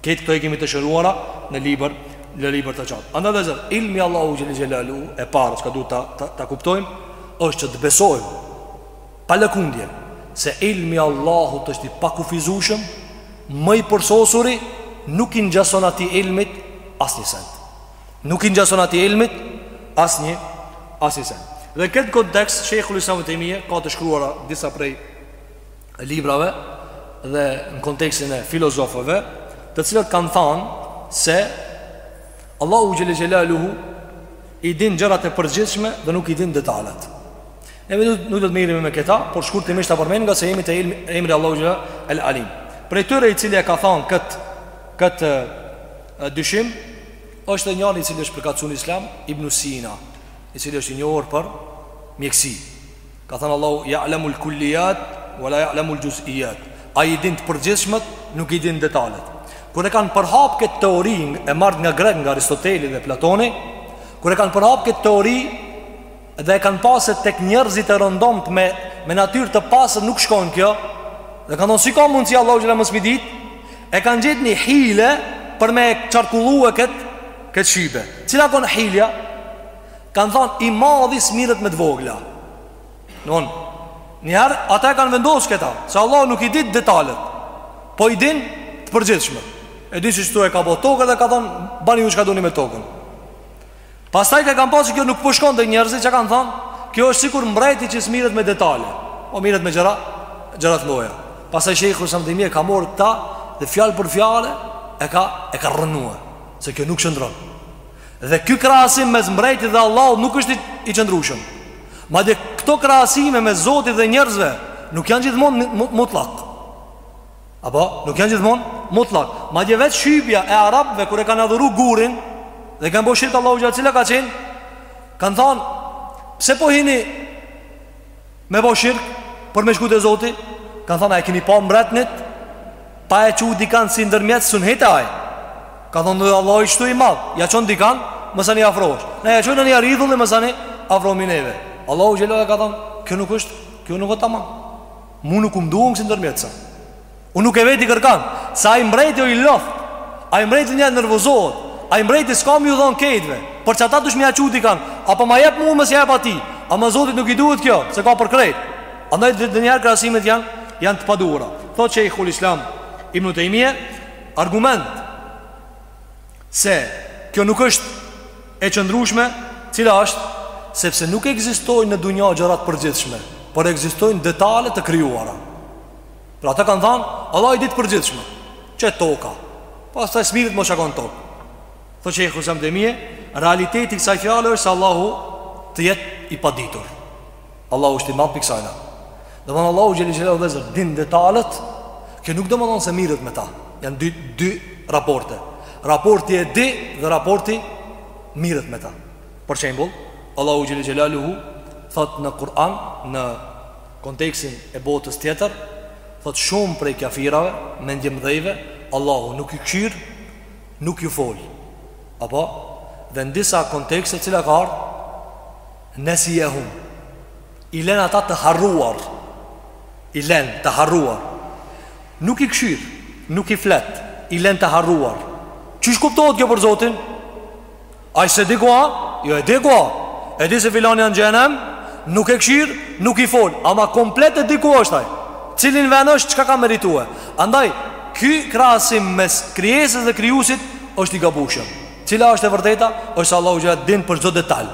Krejt këto i kemi të shënuara në libër, në libër të qartë. Andaj vllezër, ilmi i Allahut xhel-le xhelaluhu e para, çka duhet të, ta kuptojmë, është që të besojmë, pa lëkundje, se ilmi i Allahut është i pakufizushëm, më i përsosuri, nuk i ngjason atij ilmit, asnjë send. Nuk i ngjason atij ilmit, asnjë, asnjë send. Dhe n'këtë kontekst, Shejhul Islam Ibn Tejmije, ka të shkruara disa prej librave dhe në kontekstin e filozofëve, të cilët kanë thënë se Allahu xhel-le xhelaluhu i din gjërat e përgjithshme dhe nuk i din detalet. Neve nuk do të merremi me këta, por shkurtimisht ta përmend nga se jemi te emri i Allahut xhel-le el Alim. Prej tyre i cili e ka thënë kët kët dyshim është njëri i cili është përkatësuar në Islam, Ibn Sina, i cili është i njohur për mjekësi. Ka thënë Allahu, Ja'lemu l'kullijat, wa la ja'lemu l'gjus'ijat. Ai i din të përgjithshmet, nuk i din detalet. Kur e kanë përhap këtë teori e marrë nga grek, nga Aristoteli dhe Platoni, kur e kanë përhap këtë teori dhe e kanë pa se tek njerëzit e rëndomtë me, me natyrë të pastër nuk shkon kjo, dhe kanë thonë, si ka mundësi Allahu xhelle mos me ditë, e kanë gjetë një hile për me qarkullue këtë, këtë shubhe. Cila konë hilja? Kanë thanë i madhi s'mirret me të vogla Domethënë Njëherë ata e kanë vendosë këta Se Allahu nuk i din detalet Po i din të përgjithshmet E din që shtu e ka bo tokën dhe ka thanë Bani ju çka doni me tokën Pastaj kur kanë pa se kjo nuk po shkon te njerëzit ç'kanë thanë Kjo është sikur mbrejti që s'mirret me detale Po mirret me gjëra Gjëra të mdhaja Pastaj Shejhul Islam Tejmije ka marrë këta Dhe fjalë për fjalë E ka, e ka rrënue Se kjo nuk qëndron Dhe ky krahasim mes mbrejtit dhe Allahut nuk është i qëndrueshëm. Madje këto krahasime mes Zotit dhe njerëzve nuk janë gjithmonë mutlak. Apo nuk janë gjithmonë mutlak. Madje vetë shubhja e arabëve kur e kanë adhuru gurin dhe i kanë bo shirk Allahut xhelle cila ka qenë kanë thënë pse po hini Me bo shirk Për me shku te Zoti Kanë thonë a e kini pa mbretnit Pa ja çu dikan si ndërmjetës s'un hin te ai Kanë thonë dhe Allahu ashtu i madh Ja çon dikan Mësa një afrohesh Ne ja çojmë një idhull Mësa një afromi neve Allahu xhelle ka thonë Kjo nuk është Kjo nuk është tamam Mu nuk um duhen kësi ndërmjetësa Unë nuk e veti kërkan Se ai mbrejti o i lodht Ai mbrejti ndonjëherë nervozohet Ai mbrejti s'ka me ju dhonë krejtve Për qata dush me ja çu dikan Apo ma jep mu mos i jep atij Ama Zotit nuk i duhet kjo Se ka për krejt Andaj ndonjëherë krahasimet janë Janë të paduhura Thotë Shejhul Islam Ibn Tejmije Argument Se kjo nuk është E qëndrushme Cila është Sepse nuk ekzistojnë në dunja gjëra të përgjithshme Por ekzistojnë detale të krijuara Pra ata kanë thanë, Allahu i di të përgjithshmet Qe toka Pastaj s'mirret më çka ka n'tokë Thotë Shejhul Islam Tejmije Realiteti i kësaj fjale është Allahu të jetë i paditur Allahu është i madh prej kësajna Domethënë Allahu xhelle xhelle edhe nëse i din detalet Kjo nuk domethënë se mirret me ta Janë dy, dy raporte Raporti e di dhe raporti mirret me ta Për shembull Allahu xhelle xhelaluhu Thotë në Kur'an Në kontekstin e botës tjetër, thotë shumë prej kafirave, mendjemdhejve, Allahu nuk ju kqyr, nuk ju fol. Apo dhe në disa kontekste cila ka ardhur Nesijehum I len ata të harruar I len të harruar Nuk i kqyr Nuk i flet I len të harruar Qysh kuptohet kjo për Zotin? Ai se di ku ha? Jo e di ku ha. E di se filani o n'xhehenem, nuk e kshyr, nuk i fol, ama komplet e di ku është ai. Cilin vend është, çka ka meritue. Andaj ky krahasim mes krijesës dhe krijuesit është i gabum. Cila është e vërteta? Është se Allahu xh.sh. din për çdo detal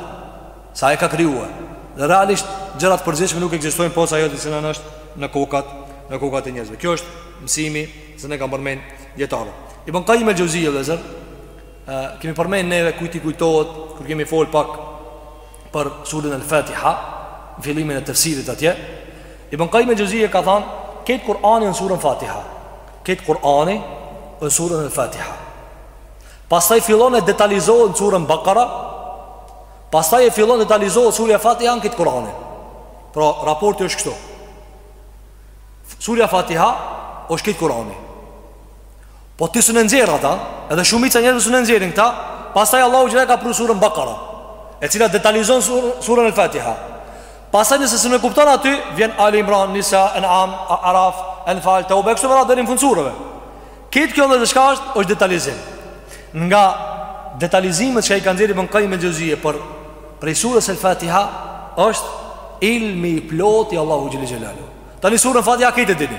çka e ka krijue. Dhe realisht gjëra të përgjithshme nuk ekzistojnë posa ajo e cila është në kokat, në kokat e njerëzve. Ky është mësimi që na e kanë përmend dietarët. Ibn Qayyim el-Xheuzije, Kemi përmend neve kujt i kujtohet kur kemi fol pak për surën Al-Fatiha, n'fillimin e tefsirit atje. Ibn Qayyim el-Xheuzije ka thanë, "Krejt Kur'ani në surën Fatiha, krejt Kur'ani në surën Al-Fatiha." Pastaj fillon e detalizohet n'surën Bakara, pastaj fillon e detalizohet surja Al-Fatiha në krejt Kur'anin. Pra, raporti është kështu. Surja Al-Fatiha është krejt Kur'ani. Po ti s'e nxjerr ata, edhe shumica e njerëzve s'e nxjerrin këta, pastaj Allahu xh.sh. ka pru surën Bakara, e cila detalizon surën, surën El Fatiha. Pastaj nëse s'e kupton aty, vjen Ali Imran, Nisa, Enam, Araf, Enfal, Teube, kështu me radhë deri n'fund surëve. Krejt kjo çka është, është detalizim. Nga detalizimet që i kanë nxjerr Ibn Kajim el-Xheuzije prej surës El Fatiha, është ilmi i plot i Allahut xhel-le xhelaluhu. Tani surën Fatiha krejt e dini.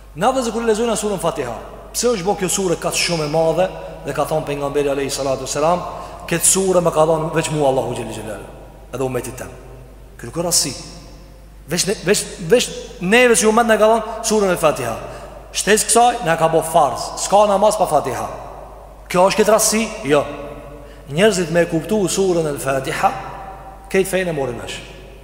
Ndonjëherë kur e lexojna surën Fatiha, pse është bo kjo surë kaq shumë e madhe dhe ka thonë pejgamberi alejhi salatu ve selam, këtë surë ma ka dhonë veç mua Allahu xhel-le xhelaluhu, edhe umetit tem. Kjo nuk o rastësi. Veç, ne, veç, veç neve si umet na e ka dhonë surën El Fatiha. Shtesë kësaj, na ka bo farz. S'ka namaz pa Fatiha. Kjo është krejt rastësi? Jo. Njerëzit me e kuptu surën El Fatiha, krejt fenë e marrin vesh.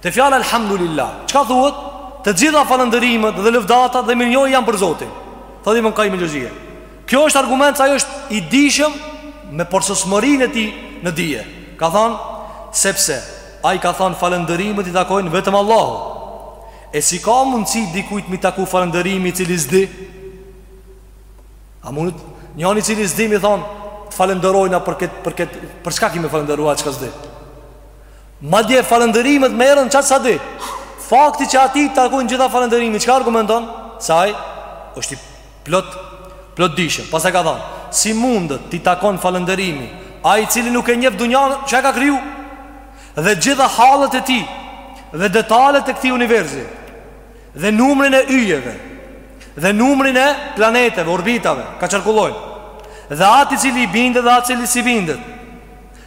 Te fjala elhamdulillah, çka thuhet? Të gjitha falënderimet dhe lëvdatat dhe mirënjohja janë për Zotin. Thotë Ibn Qayyim el-Xheuzije. Kjo është argument se ai është i dijshëm me përsosmërinë e tij në dije. Ka thënë sepse ai ka thënë falënderimet i takojnë vetëm Allahut. E si ka mundësi dikujt m'i taku falënderimi i cili s'di? A mund njoni i cili s'di m'i thonë të falënderojna për këtë për këtë për çka ki me falënderu çka s'di? Madje falënderimet merren çaq sa di. Fakti që atij i takojnë gjitha falënderimet, çka argumenton? Se ai është i plot plotdijshëm. Pastaj ka thënë, si mundet t'i takon falënderimi ai i cili nuk e njeh dunjan që e ka kriju dhe gjitha hallet e tij dhe detalet e këtij universi dhe numrin e yjeve dhe numrin e planeteve, orbitave, ka qarkullojnë dhe atë i cili i bindet dhe atë i cili s'i bindet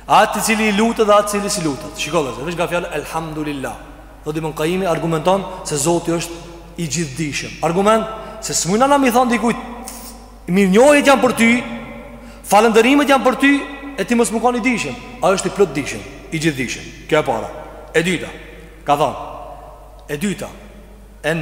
Atë i cili i lutet dhe atë i cili s'i lutet. Shiko vëllezër, veç nga fjala Elhamdulillah. Thot Ibn Kajimi argumenton se Zoti është i gjithdijshëm. Argument se s'mujmë na me i thon dikujt mirënjohjet janë për ty, falënderimet janë për ty e ti mos me kon i dijshëm. Ai është i plotdijshëm, i gjithdijshëm. Kjo e para. E dyta, ka thon. E dyta, en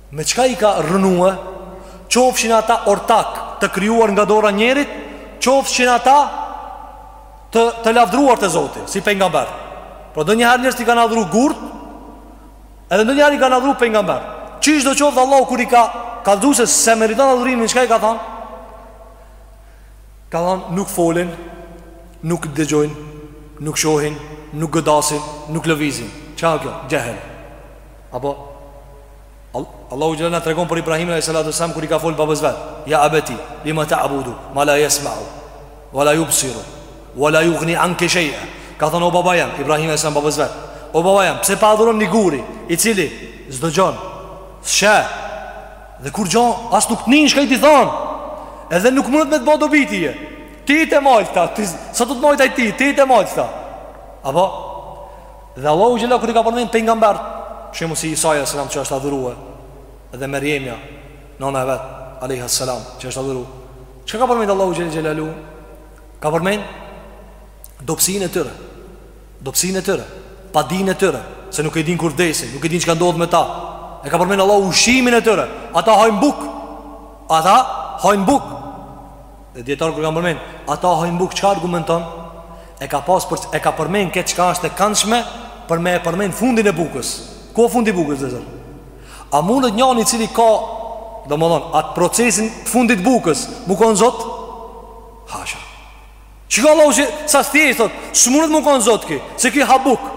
Me çka i ka rrënue Qofshin ata ortak Të krijuar nga dora e njerit Qofshin ata Të, të lavdruar te Zoti Si pejgamberët Por ndonjëherë njerëzit i kanë adhuru gurt Edhe ndonjëherë i kanë adhuru pejgamberët Qysh do qoftë Allahu kur i ka kallzu se s'e meriton adhurimin Çka i ka than Ka than nuk folin Nuk dëgjojnë Nuk shohin Nuk godasin Nuk lëvizin Ça kjo? Xhehl Apo Allahu xhela na tregon për Ibrahimin alayhis salatu wasalam kur i ka fol babës vet, ja abeti, lima ta'budu ma la yasma'u wa la yubsiru wa la yughni anka shay'a. Ka thënë o baba jem, Ibrahim alayhis salam babës vet. O baba jem, pse po adhuron një gur i cili s'dëgjon, s'she. Dhe kur gjon, as nuk nin çka i ti thon. Edhe nuk mundet me të bo dobi ty. Ti të majta, ti sa do të majta ti, ti të majta. Apo Dhe Allahu xhela kur i ka përmend pejgamberët Shembull si Isa alejhi selam që është adhurue Dhe Merjemja Nona e vet alejha selam që është adhuru Çka ka përmend Allahu xhele xhelaluhu Ka përmend Dobsinë e tyre Dobsinë e tyre Padijen e tyre Se nuk e din kur desin Nuk e din çka ndodh me ta E ka përmend Allahu ushqimin e tyre Ata hajnë bukë Ata hajnë bukë Dhe dijetarët kur kanë përmend, ata hajnë bukë çka argumenton? E ka pas për e ka përmend këtë çka është e këndshme për me e përmend fundin e bukës. Ku është fundi i bukës dhe zot? A mundet njëri i cili ka domethon atë procesin të fundit të bukës, mu kon zot? Hasha. Çka Allahu si sa sti thot, s'mundet mu kon zot ky, se ky ha bukë.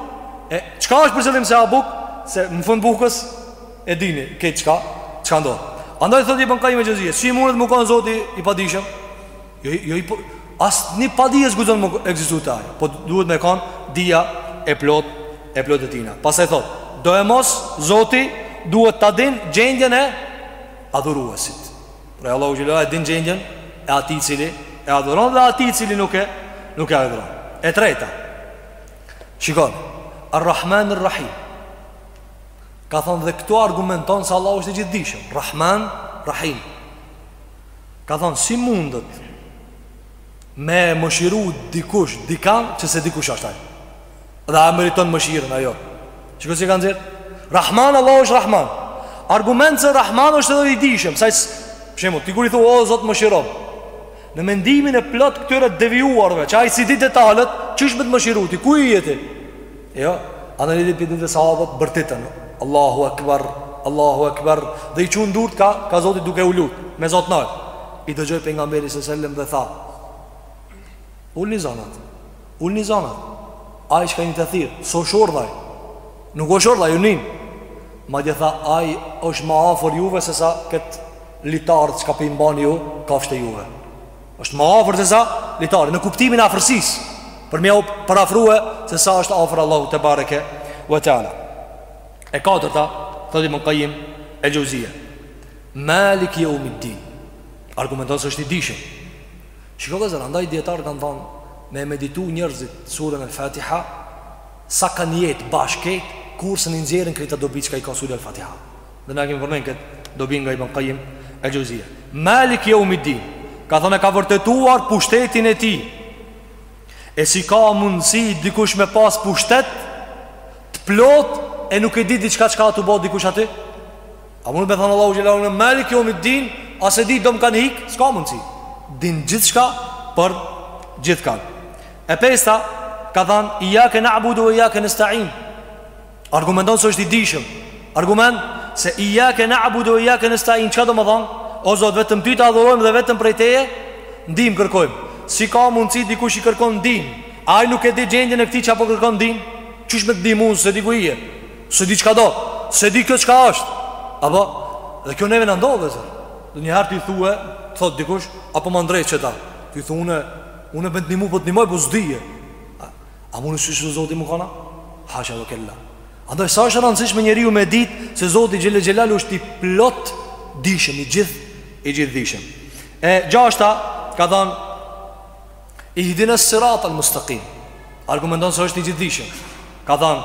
E çka është për qëllim se ha bukë? Se në fund bukës E dini këtë çka çka ndodh. Andaj thotë Ibn Kajim el-Xheuzije, si mundet mu kon Zoti i padijshëm? Jo jo, as ni padije s'guxon mu ekzistu te ai. Po duhet me kon dija e plot e plot e tina. Pastaj thotë, do e mos Zoti duhet ta din gjendjen e adhuruesit. Pra Allahu xhelalu e din gjendjen e atij cili e adhuron dhe atij cili nuk e nuk e adhuron. E treta. Shikoni, Ar-Rahman Ar-Rahim. Ka thonë dhe këto argumenton se Allahu është i gjithdijshëm, Rahman, Rahim. Ka thonë si mundët me mëshiru dikush dikan që s'e di kush është ai. Dhe a meriton mëshirën ajo? Shiko si e ka nxjerr. Rahman, Allahu është Rahman. Argumenti se Rahman është edhe i dijshëm, sa për shembull, ti kur i thua o Zot mëshirom. Në mendimin e plot këtyre devijuarve, që ai s'i di detalet, qysh me të mëshiru ti, ku je ti? Jo, a në njëri për një dhe sahabët bërtitën Allahu Akbar, Allahu Akbar Dhe i çun durt ka, ka Zoti duke u lutë Me zë të naltë I dëgjoi Pejgamberi s.a. sellem dhe tha Ulni zanat Ulni zanat Ai çka jeni tu thirr, s'o shurdh ai Nuk o shurdh ai, ju nin Madje tha, ai është ma afër juve Se sa këtë litarët çka po i mbani ju Kafshët e juve është më afër se sa litari në kuptimin e afërsisë për me ju parafrue se sa është afër Allahu te bareke ve teala e katërta thotë ibn Qayyim el Xheuzije Malik yawmiddin argumenton se është i dijshëm shiko vllazër andaj dijetarët kanë thënë me meditu njerëzit surën el Fatiha sa kanë jetë bashkë kurrë s'e nxjerrin këta dobi çka i ka surja el Fatiha Dhe na e kemi përmend këtë dobi nga Ibn Qayyim al-Xheuzije. Malik Yawmiddin ka thënë ka vërtetuar pushtetin e tij. E si ka mundësi dikush me pas pushtet të plot e nuk e di diçka çka âsht tu bo dikush aty? A mun me thonë Allahu xhelalu Malik Yawmiddin, a s'e di, do m'kanë hik, s'ka mundësi. Din gjithçka për gjithkan. E pesta ka thënë ijake na'budu wa ijake nasta'in. Argumenton se është i dijshëm. Argument se ijake nabudu ijake nestain, çka domethonë? O Zot, vetëm ty të adhurojmë dhe vetëm prej teje, ndihmë kërkojmë. Si ka mundësi dikush i kërkon ndihmë? Ai nuk e di gjendjen e këtij që po kërkon ndihmë? Qysh me të ndihmu unë, s'e di ku je? S'e di çka do? S'e di kjo çka është? Apo, dhe kjo neve na ndodh, vllazër. Ndonjëherë ti i thue, të thot dikush, a po ma ndreq qeta. Ti i thu, unë me t'ndihmu, po të ndihmoj, po s'di e. A mun kësisoj Zoti me kanë? Hasha ve kella Andaj sa është rëndësishme njeriu me dit Se Zoti Xhelle Xhelaluhu është i plot Dijshëm, i gjith, i gjith dijshëm E gjashta ka than Ihdines sirat al mustakim Argumenton se është i gjith dijshëm Ka than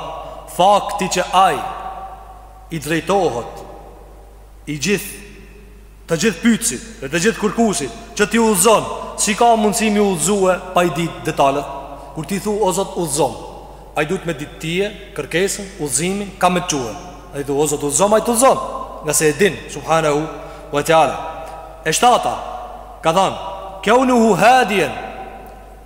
Fakti që ai I drejtohet I gjith Të gjithë pyetësit dhe të gjithë kërkuesit që t'i udhëzon, si ka mundësi m'i udhëzue pa i ditë detalet? Kur ti i thu o zot udhëzom, ai duhet me ditë tije, kërkesën, udhëzimin, ka me të çue. Ai thu o zot udhëzom, ai të udhëzon, ngase e din, subhanehu wa teala. E shtata, ka thanë, Keunuhu hadien,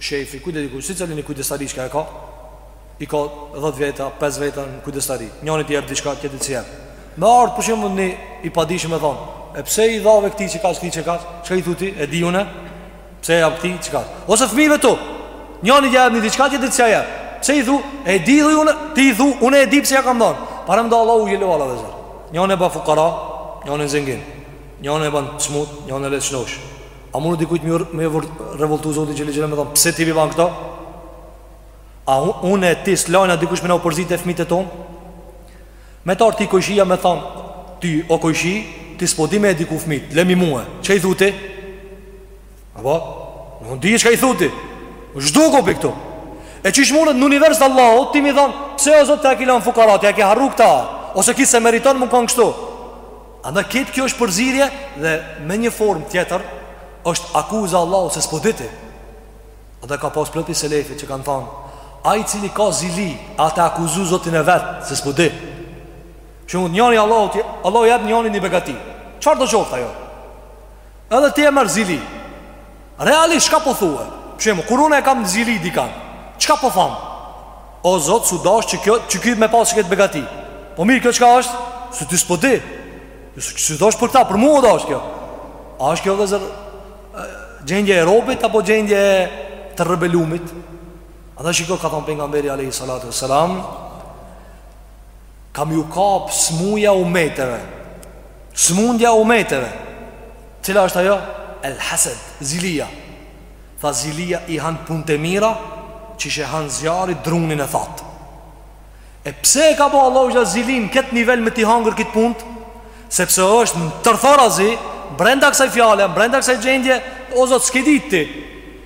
Shefi, kujtdo, dikush, secili në kujdestari çka e ka, i ka dhjetë veta, pesë veta në kujdestari. Njërit i jep diçka, tjetrit s'i jep. Me ardh për shembull një i padijshëm me thon, e pse i dhave këtij që ka këtij që ka? Çka i thotë? E di unë. pse i jap këtij që ka? Ose fëmijëve tu. Njërit i jep një diçka, tjetrit s'i jep. Pse i thu? E di dhe unë, ti i thu, unë e di pse ja kam dhënë. Paramendo Allahu xhele ve ala, vëllezër. Njërin e bën fukara, njërin zengin. Njërin e bën t'smut, njërin e le të shnosh. A mundet dikush me ju revoltu Zotit xhel me thon pse ti po i ban këto? A unë e ti s'lejna dikush me na u përzi te fmit tan? Me t'ardh ty kojshia me thon Ti o kojshi, ti s'po di me eduku fmit, lemi mue Çka i thuti? Apo? Dihet çka i thuti? Zhduku pi këtu E qysh mundet në univers të Allahut ti me thon, pse o zot këta i ki lan fukara, a i ke harru këta Ose ky s'e meriton me kanë kështu Edhe ketë kjo është përzirje dhe me një form tjetër është akuzë Allahut se s'po di ti. Edhe ka pas prej selefit që kanë thanë, ai i cili ka zili, është tu e akuzu zotin e vet se s'po din. Shembull njani Allahu tje, Allahu i jep njanit një begati. Çfarëdo qoftë ajo? Edhe ti e merr zili. Realisht çka po thue? Për shembull, kur unë e kam zili dikan, çka po tham? O Zot, s'u dasht që kjo, që ky me pas qët këtë begati. Po mirë, kjo çka është? Se ti s'po di. S'u dasht për ta, për mu u dasht kjo. A është kjo vllezër gjendje e robit apo gjendje e të rebeluemit? Ata shiko çka thonë pejgamberi a.s. Ka me ju kap smuja e umeteve Smundja e umeteve Cila është ajo? El Hased, zilija Tha zilija i han punt e mira Qysh e han zjarri drunin e that E pse e ka bo Allahu xh. zilin n'këtë nivel me t'i hangër këto punt Sepse është ntërthorazi Brenda kësaj fjale, brenda kësaj gjendje O zot, s'ke dit ti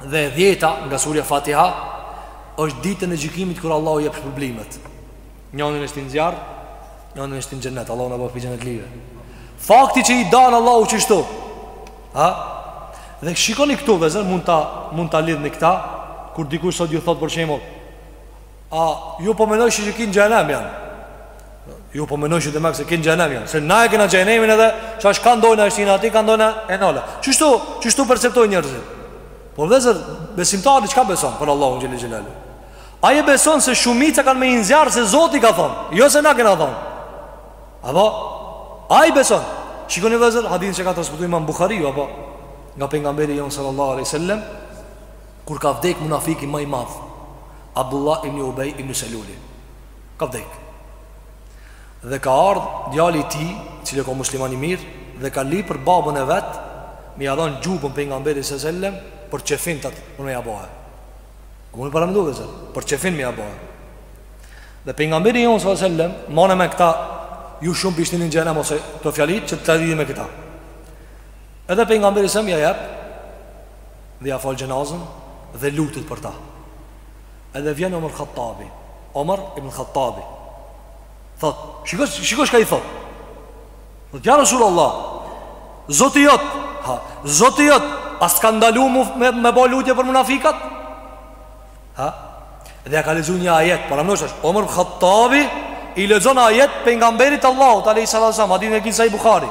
Dhe e dhjeta nga surja Fatiha është ditën e gjykimit kur Allahu jep shpërblimet. Njëri është në zjarr, njëri është në xhennet, Allahu na bëftë prej xhennetlive. Fakti që i dan Allahu qështu. Ha? Dhe shikoni këtu vllezër, mund ta mund ta lidhni këta kur dikush sot ju thot për shembull A ju po mendoni që këta n' xhenem janë? Ju po mendoni që demek se këta n' xhenem janë, se na e kena xhenemin edhe çash ka ndonjë ashtin aty ka ndonjë e nola. Qështu, qështu perceptojnë njerëzit. Po vllezër, besimtari çka beson për Allahun xhelel xhelal. Ai e beson se shumica kanë me hi n'zjarr se Zoti ka thon, jo se na kena thon. Apo ai beson. Shikoni vllezër, hadithin që ka transmetuar Imam Buhariu apo nga pejgamberi jon sallallahu alaihi wasallam, Kur ka vdek munafiki më i madh, Abdullah ibn Ubej ibn Seluli. Ka vdek. Dhe ka ardh djali i tij, i cili ke musliman i mirë dhe ka lyp për babën e vet, me ia dhon xhyben pejgamberit sallallahu alajhi wasallam për qefin, tha, unë ja bëj. Ku më para më duhet se për qefin me ia bë. Dhe pejgamberi jon sallallahu alajhi wasallam, mana mend, këta ju shumë vështirë në xhehenem ose të fjalit që të lidhim me këta. Edhe pejgamberi a.s. ia jep, dhe ja fal xhenazën dhe lutet për ta. Edhe vjen Omer Hatabi, Omer ibn Hatabi. Thot, shiko shiko çka i thot. Thot ja Rasulullah, Zoti jot, ha, Zoti jot, a s'të ka ndalu mu, me me bë lutje për munafikat? Ha? Dhe ja ka lexuar një ajet, paramendo, Omer Hatabi i lexon ajet pejgamberit Allahut alejhi salatu selam, hadithin e ki Sahih Buhari.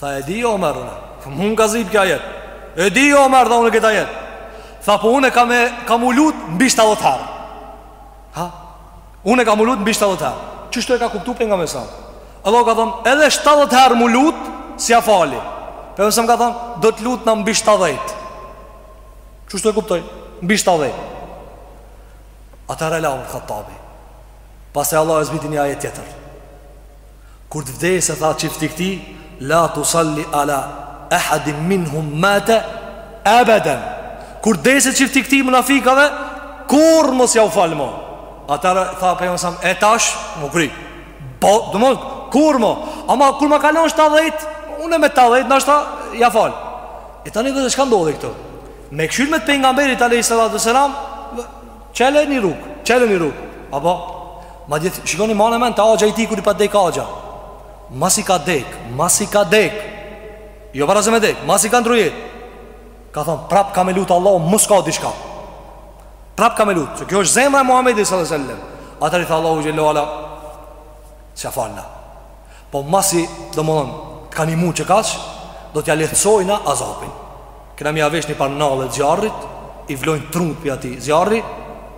Tha e di o Omer unë Tha mu më ka zbrit ky ajet E di o Omer dhe unë këtë ajet Tha po unë kam, me, kam m'u lut mbi shtatëdhjetë herë Ha Unë kam m'u lut mbi shtatëdhjetë herë Qështu e ka kuptu pejgamberi a.s. Allah ka thonë edhe 70 herë m'u lut S'ia fali Pejgamberi a.s. ka thonë do të lutna mbi 70 Qështu e kuptoi Mbi 70 Atëherë e la Omer Hatabi Mas, e Allah e zbriti një ajet tjetër Kur të vdesë se tha çifti këtij, La tu salli ala ahadin minhum mate ebeden. Kur të vdesë e çifti këtij munafikave, kurrë mos jau fal mo. Atëherë tha pejgamberi a.s., e tash, mo u kry. Po, dhe mos, kurrë mo. Ama kur ma ka lon 70, unë me 80, nashta ja fal. E tani dhe dhe çka ndodhi këtu. Me kqyr me, te pejgamberi, a.s. Çele një rrugë, çele një rrugë. Apo, madje, shikoni mane n'men, te axha i tij kur i ka dek axha. Masi ka dek, masi ka dek. Jo para se me dek, masi ka ndrru jetë. Ka thonë, prap kam me lut Allahun, mos ka diçka. Prap kam me lut, se kjo është zemra e Muhammedit sallallahu sallam. Atëherë i tha Allahu xhelle ala, s'ja falna. Po masi, domethënë, të ka ndihmu kaq, do t'ja lehtësojna azabin. Kena me ia vesh një parë nalle zjarri, i vlojnë trunë prej atij zjarri,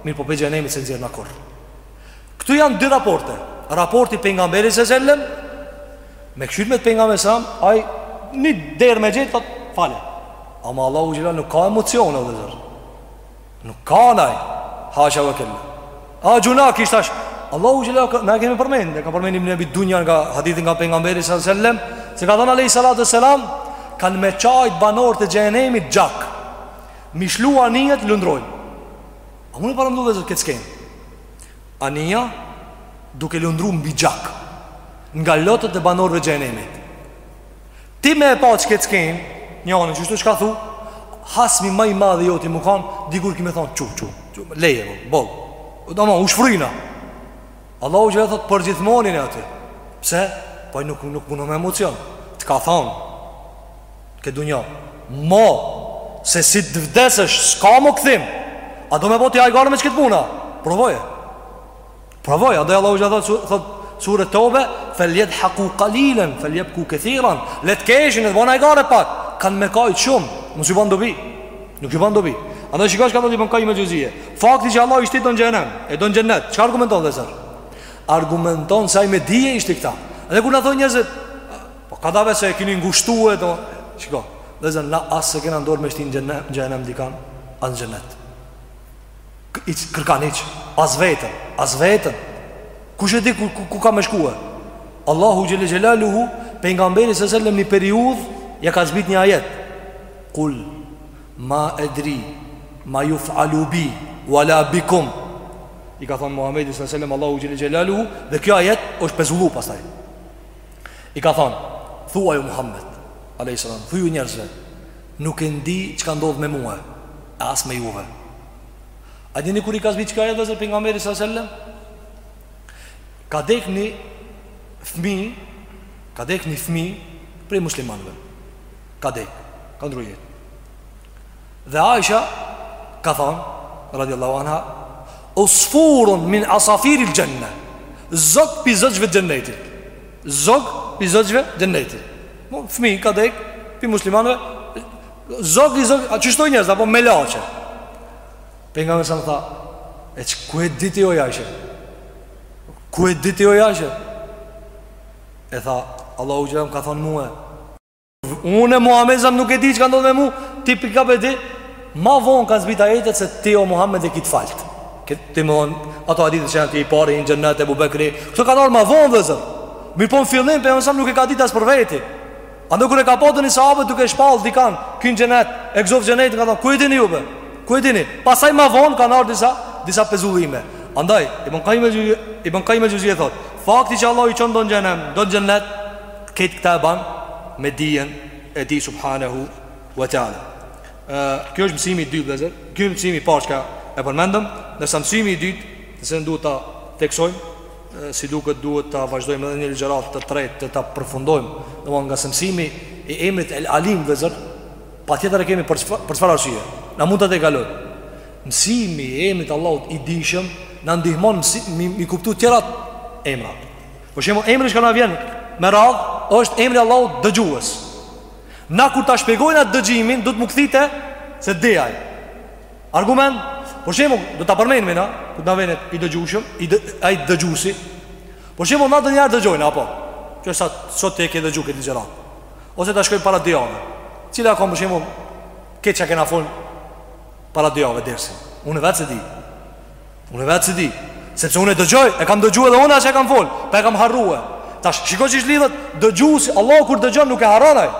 mirëpo prej xhehenemit s'e nxjerrna kurr. Këtu janë dy raporte. Raporti pejgamberi a.s., me kqyr me, te pejgamberi a.s., ai një derë me gjet, fale. Ama Allahu Xhelle nuk ka emocione, dhe zar. Nuk ka naj Hasha ve kella A gjynah, kishta asht Allahu xhelle ala, na e kemi përmend, e ka përmend Ibn Ebi Dunja nga hadithi nga pejgamberi sallallahu alajhi wasallam, se ka thënë alayhi salatu wasalam, kanë me qajt banorët e xhehenemit gjak. Me i lshu anijet lundrojnë. A mund të paramendojsh këtë skenë. Anija duke lundruar mbi gjak nga lotët e banorëve të xhehenemit. Ti me e pa çket skenë, njanin qishtu, çka thu, hasmi ma i madh i joti me kanë, dikur ki me thanë, qu, qu, qu, leje, bol, bol, domo, u shfryjna. Allahu xh thotë, përgjithmonë aty. Pse? Po nuk, nuk punon me emocion. Të ka thanë, ke dunja, mo, se si të vdesësh, s'ka mo kthim, a do me bo ti hajgare me çket punë? Provoje. Provoje, andaj Allahu xh thot, thot sure Tobe, fel jedhaku kalilen, fel jebku kethiran, le të keshin, le të bojnë hajgare pak, kanë me kajt shumë, nuk i bën dobi. Nuk i bën dobi. Andaj shiko çka ka thënë Ibn Qayyim al-Xhevzijje, fakti që Allahu i shtin do n'xhenem, e do n'xhenet, çfarë argumenton vllezër? Argumenton se ai me dije i shtin këta. Dhe kur na thonë njerëzit, po kadale se e keni ngushtuar do, shiko. Vllezër na as s'e kena n'dorë me shtin xhenem, xhenem dikan, as n'xhenet. Hiç, kërkan hiç, as vetën, as vetën. Kush e di ku, ku, ku ka me shkue? Allahu xhele xhelaluhu, pejgamberit a.s. një periudhë, ja ka zbit një ajet. Kul, ma edri, ma juf'alu bi, wala bikum. I ka thonë Muhammedit a.s., Allahu xhele xhelaluhu, dhe kjo ajet është pezullu pasaj. I ka thonë, thuaju Muhammed, a.s. Thuju njerëzve, Nuk e di çka ndodh me mue e as me juve. A dini kur i ka zbrit çky ajet vllezër pejgamberit a.s.? Ka dek një fmi, ka dek një fmi prej muslimanëve. Ka dek, ka ndrru jetë. Dhe Aisha ka thon, radiallahu anha, usfurun min asafiril xhenne, zog pi zogjve t'xhennetit. Zog i zogjve t'xhenetit. Fëmi ka dek pi muslimanëve zog i zog a qishtu njerëz apo melaqe. Pejgamberi a.s. tha e ku e di ti oj Aishe. Ku e di ti oj Aishe? E tha Allahu xh m'ka thon mua Unë e Muhammed zëmë nuk e di çka ndodh me mu Ti pi kah po e di Ma vonë kanë zbrit ajetet se ti o Muhammed e ki të falt Këtë ti më thonë Ato hadithe që janë ti i pari, hin në xhennet, Ebu Bekri Këto kanë ardhë ma vonë vllezër Mirëpo në fillim pejgamberi a.s. nuk e ka ditë as për veti Andaj kur e ka pa një sahab duke shpalë dikan Ky n'xhennet, e ky zog xhenneti Ka thonë, ku e dini ju be? Ku e dini? Pasaj ma vonë kanë ardhë disa, disa pezullime Andaj, Ibn Kajim el-Xhevzije thotë Fakti që Allahu i çon do në xhehennem, do në xhennet Ketë këta e ban me dijen e tij subhanehu wa ta'ala Kjo është mësimi i dytë vllezër Kjo është mësimi i parë çka e përmendëm Ndërsa mësimi i dytë Nëse ne duhet ta teksojmë Si duket duhet ta vazhdojmë edhe një ligjëratë të tretë E ta përfundojmë Domo ngase mësimi i emrit el alim vllezër Patjetër e kemi për çfarë arsye Na s'mund ta tejkalojmë Mësimi i emrit Allahut i dijshëm Na ndihmon m'i kuptu tjerat emrat Për shembull, emri që na vjen me radh është emri Allahu dëgjues. Na kur ta shpjegojna atë dëgjimin, do të më kthite se dejaj. Argument, për shembull, do ta përmendim na, kur t'na vjen i dëgjueshëm, i dë, ai dëgjuesi. Për shembull, na dënjar dëgjojna apo? Që sa sot ti e ke dëgju këtë gjëra. Ose të shkojna para dy jave. Cila ka për shembull ken që kena fol para dy jave dersi. Unë vetë s'e di. Unë e vetë s'i di Sepse unë e dëgjoj E kam dëgju edhe unë ashe e kam fol Po e kam harrua Tash shiko qysh lidhet Dëgjusi Allahu kur dëgjon nuk e harron aj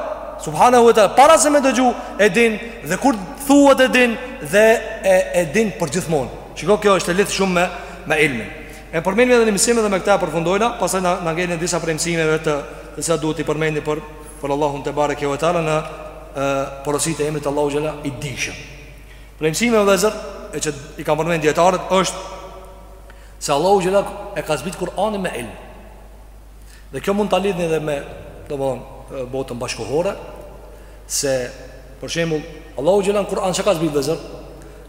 Subhanehu ve teala Para se me dëgju e din Dhe kur thuhet e din Dhe e, e din për gjithmon Shiko kjo është e lidhë shumë me, me ilmin E përmenim edhe një mësim dhe me këta e përfundojna Pastaj na, na ngelen disa prej mësimeve të cilat duhet t'i përmeni për Për Allahun tebareke ve teala në Porosit e emrit Allahu xhelle I dijshëm Prej mësimeve vllezër E që i kam përmen dijetarët është Se Allahu xhelle e ka zbrit Kur'anin me ilm Dhe kjo mund ta lidhni edhe me Domethënë botën bashkëkohore Se Për shembull Allahu xhelle n'Kur'an që ka zbrit vllezër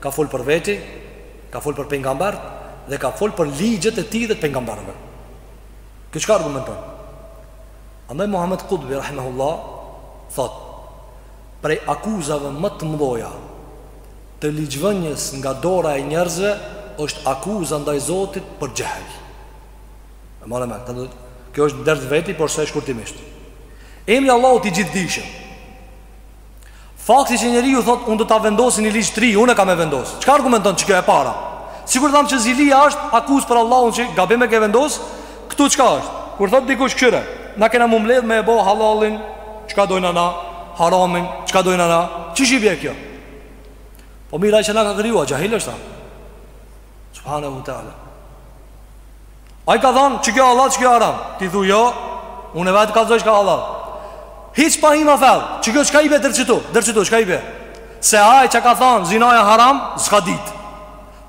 Ka fol për veti Ka fol për pengamber Dhe ka fol për ligjet e tij dhe të pengamberve Kjo çka argumenton Andaj Muhammed Kutbi Rahimahullah Thot Prej akuzave më të mëdha të ligjvënies nga dora e njerëzve është akuza ndaj Zotit për xhehl. E merr me mend, do të kjo është ders n'veti, por se shkurtimisht. Emri i Allahut i gjithdijshëm. Fakti që njeriu thotë unë do ta vendos një ligj të ri, unë e kam me vendos. Çka argumenton qikjo e para? Sikur thamë që zilia është akuzë për Allahun që gabim e ke vendos, Këtu çka është? Kur thot dikush kqyre, na kena m'u mbledh me e bo hallallin, çka dojna na, haramin, çka dojna na, qysh i bje kjo? Po mirë ai që na ka krijuar, xhahil është ai. Subhanahu wa taala. Ai ka thënë qikjo hallall, qikjo haram. Ti thu jo, unë vetë kallzoj çka hallall. Hiç pa hy ma fell, qikjo çka i bje deri qitu, deri qitu çka i bje? Se ai që ka thënë zinaja haram, s'ka ditë.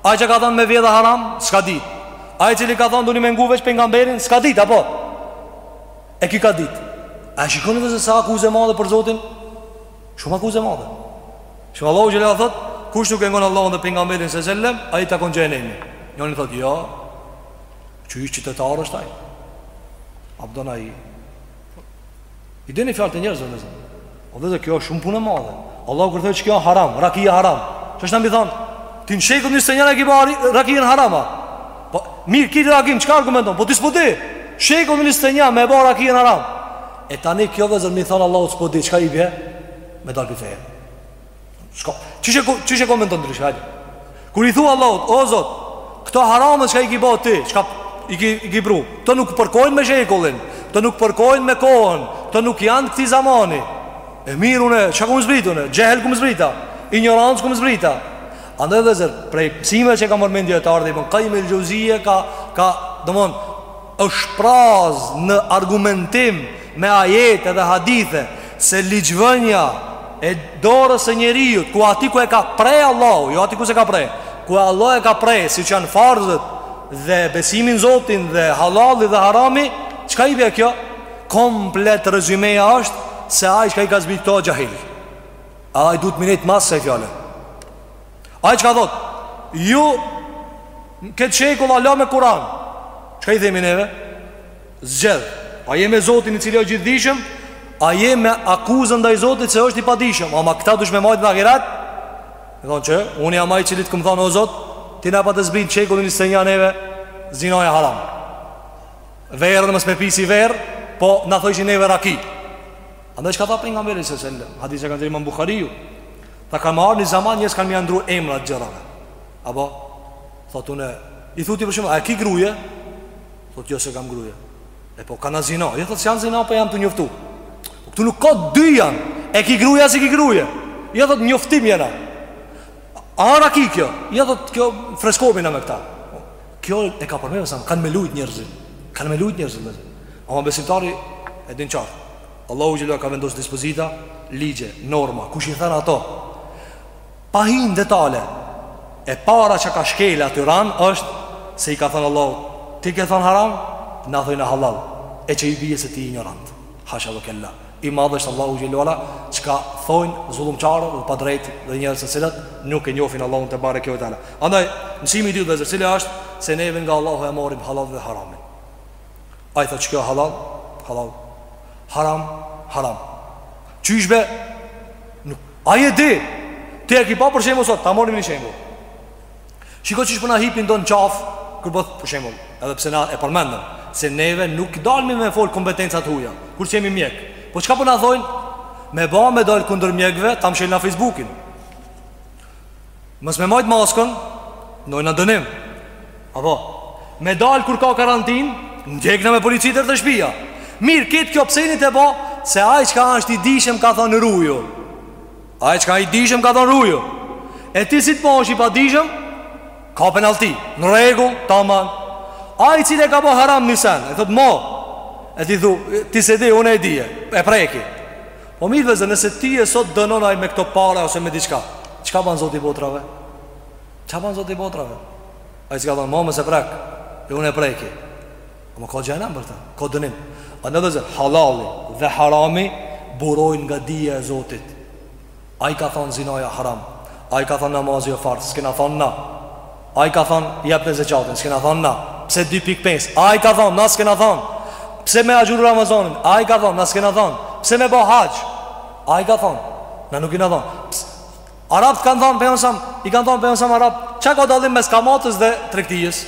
Ai që ka thënë me vjedh a haram, s'ka ditë. Ai i cili ka thënë duni me ngu veç pejgamberin, s'ka ditë apo? E ky ka ditë. A e shikoni vllezër sa akuzë e madhe për Zotin? Shumë akuzë e madhe. Shembull Allahu xhelle thot, kush nuk e ngon Allahun dhe pejgamberin se sellem, ai takon xhehenemi. Njëri thotë, "Jo. Qysh, qytetar është ai?" Abdonai I dini fjalët e njerëzve vllezër. O vllezër kjo është shumë punë e madhe. Allahu kur thotë qikjo haram, rakia haram. Çohna me i thon? Ti në shekull 21 e ke ba rakijen haram a. Po mirë, ky reagim çka argumenton? Po ti s'po di. Shekull 21 me ba rakijen haram. E tani kjo vllezër me i thon Allahu s'po di çka i bie me dalë pi feje. Çka, qysh, qysh e komenton ndryshe, Kur i thu Allahut, o Zot, këto harame çka i ki bo ti, çka i ki, i ki pru, kto nuk përkojnë me shekullin, kto nuk përkojnë me kohën, kto nuk janë këtij zamani. E mirë une, çka kum zbrit une, xhehl kum zbrit a, injorancë kum zbrit a. Andaj vllezër, prej mësimeve që ka mërmendje e të ardhe, i bon, ka i me lëgjëzije, ka, ka, domethonë, Është shprazë në argumentim me ajete dhe hadithe se ligjvënia e dorës së njeriut, ku aty ku e ka pre Allahu, jo aty ku s'e ka pre, ku Allahu e ka pre, siç janë farzet dhe besimi n'Zotin dhe hallalli dhe harami, çka i bje kjo? Komplet rezymeja është se ai çka i ka zbrit këto xhahil. Ai duhet me nejt mas asaj fjale. Ai çka thot? Ju n'këtë shekull hala me Kur'an. Çka i themi neve? Zgjedh. A je me Zotin i cili është i gjithdijshëm? A je me akuzën ndaj Zotit se është i padijshëm? Ama këtë duhesh me majtë në ahiret? Me thonë që, unë jam ai cili të kom thonë o Zot, ti na pate zbrit n'shekullin i senja neve, zinaja haram. Verë dhe më spe pisi verë, po na thojshin neve raki. Andaj çka tha pejgamberi sallallahu alajhi wasallam? Hadith e ka dhënë Imam Buhariu. Tha ka me ardh një zaman njerëz kanë me ja ndrru emrat gjërave Apo Thot une I thu ti për shembull A e ki gruje Thot jo s'e kam gruje E po kanë zina Jo thot s'jena zina po jena tu u njoft Po këtu nuk ka dy ja e ki gruje ja s'i ki gruje Jo thot njoftim jena A raki kjo Jo thot kjo freskopina me këta Kjo e ka përmejme sa Kanë me lujt njerzit Kanë me lujt njerzit Ama besimtari e din qartë Allahu xhele ve ala ka vendosur dispozita, ligje, norma, kush i then ato? Pa hi në detale. E para çka ka shkel aty rëndë është se i ka thënë Allahut, ti ke thënë haram, na thojna hallall. E që i bie se ti injorant. Hasha ve kella. I madh është Allahu xhele ve ala çka thonë zullumqarët dhe të padrejtët dhe njerëz të cilët nuk e njohin Allahun tebareke ve teala. Andaj mësimi i dytë vllezër, cili është se ne nga Allahu e marrim hallallin dhe haramin. Ai tha që kjo hallall, hallall, haram, haram. Qysh be, nuk, ai e di, ti e ki pa për shembull sot, ta morim një shembull. Shiko qysh po na hipin do në qafë, kur bon për shembull, edhe pse na e përmendëm, se neve nuk dalmi me folë kompetencat huja, kur s'jemi mjekë. Po çka po na thojnë, me ba me dalë kundër mjekëve, ta mshelna Facebookin. Mos me majtë maskën Vnojna dënim Apo Me dalë kur ka karantin Ndjekna me polici te shpia Mirë, ketë kjo pësenit e bo Se ai çka është i dijshëm ka thonë ruju Ai çka i dijshëm ka thonë ruju E ti si të po është i padijshëm Ka penalti Në rregull, taman Ai cili e ka bo haram një sen E thotë mo E ti thu, ti s'e di, une e di E preki Po mirë vëllezër, nëse ti je sot dënon ai me këto pare ose me diçka, çka ban Zoti i botrave? Çka ban Zoti i botrave? Ai si ka thënë, "Ma mos e prek, e unë e preki." Ama ka xhehnem për ta, ka dënim. A vëllezër, halali dhe harami burojnë nga dija e Zotit. Ai ka thënë zinaja haram. Ai ka thënë namazi është farz, s'kena thënë na. Ai ka thon jepne zeqatin, s'kena thon na. Pse 2.5? Ai ka thon na s'kena thon. Pse me agjuru Ramazanin? Ai ka thon na s'kena thon. Pse me ba haxh? Ai ka thon na nuk kena thon. Arabët kanë thënë pejgamberit, i kanë thënë pejgamberit arabët, çka ka dallim mes kamatës dhe tregtisë?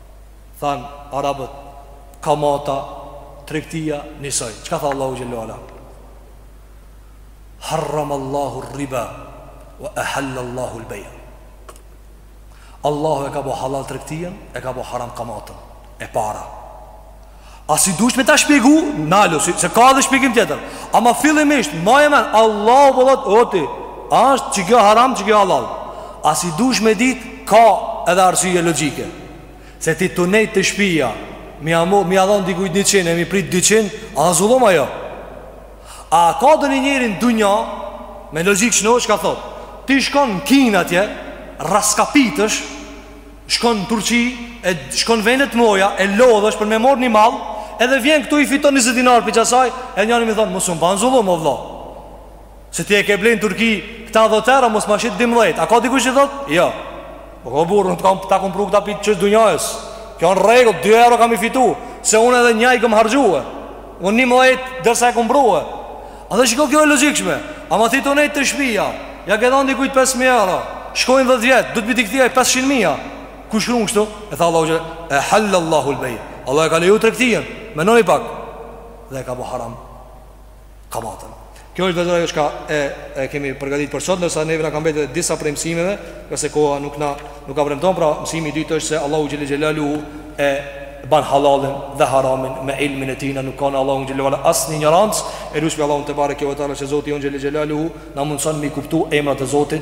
Thanë Arabët Kamata, tregtia, njësoj Çka tha Allahu Xhelle ve Ala? Harramallahu rriba We ehallallahu lbeja Allahu e ka bo halal tregtien E ka bo haram kamatën E para A si dush me ta shpjegu Nalu, si, se ka edhe shpjegim tjetër Ama fillimisht, maje n'men Allahu po thot, o ti Asht qekjo haram, qekjo halal A si dush me dit, ka edhe arsye logjike Se ti tu nejt te shpija Me ja, mo, me ja dhonë dikujt njëqind E mi prit dyqind, a o zullum a jo A ka donji njeri n'dunja Me logjikë t'shnosh, që ka thot Ti shkon në Kinë atje Rraskapitesh Shkon në Turqi, e shkon vende t'tjera, e lodhesh për me morë një mall, edhe vjen këtu i fiton njëzet dinar prej qasaj, e njani me thonë, mos më ban zullum, mor vlla. Se ti e ke ble n'Turki, këta dhetë euro, mos ma shit dymdhet. A ka dikush që thotë? Jo. Po ka burrë, unë ta kam, ta kom pru këta prej qoshit t'dunjajës. Kjo në rregull, 2 euro kam me i fitu, se unë edhe nja e kam harxhue. Unë njëmdhet deri sa e kom prue Edhe shiko kjo e logjikshme Ama ti tu nejt te shpia Ja ke dhënë dikujt 5.000 euro Shkojnë dhjetë vjet Duhet me t'i kthy ai 500.000 Ku shkrun kështu E tha Allahu xhelle Ehallallahu lbej Allah e ka leju tregtien Menoni pak Dhe e ka bo haram Kamatën Kjo është vëllezër ajo çka e e kemi përgatitur për sot, ndërsa neve na ka mbetur edhe disa prej mësimeve, ngase koha nuk na nuk na premton, pra mësimi i dytë është se Allahu xhelle xhelalu e ban hallalin dhe haramin me ilmin e tij, na nuk ka në Allahun xhelle ve ala asnjë injorancë, e lusmi Allahun tebareke ve teala që Zoti jon xhelle xhelalu na mundson me i kuptu emrat e Zotit,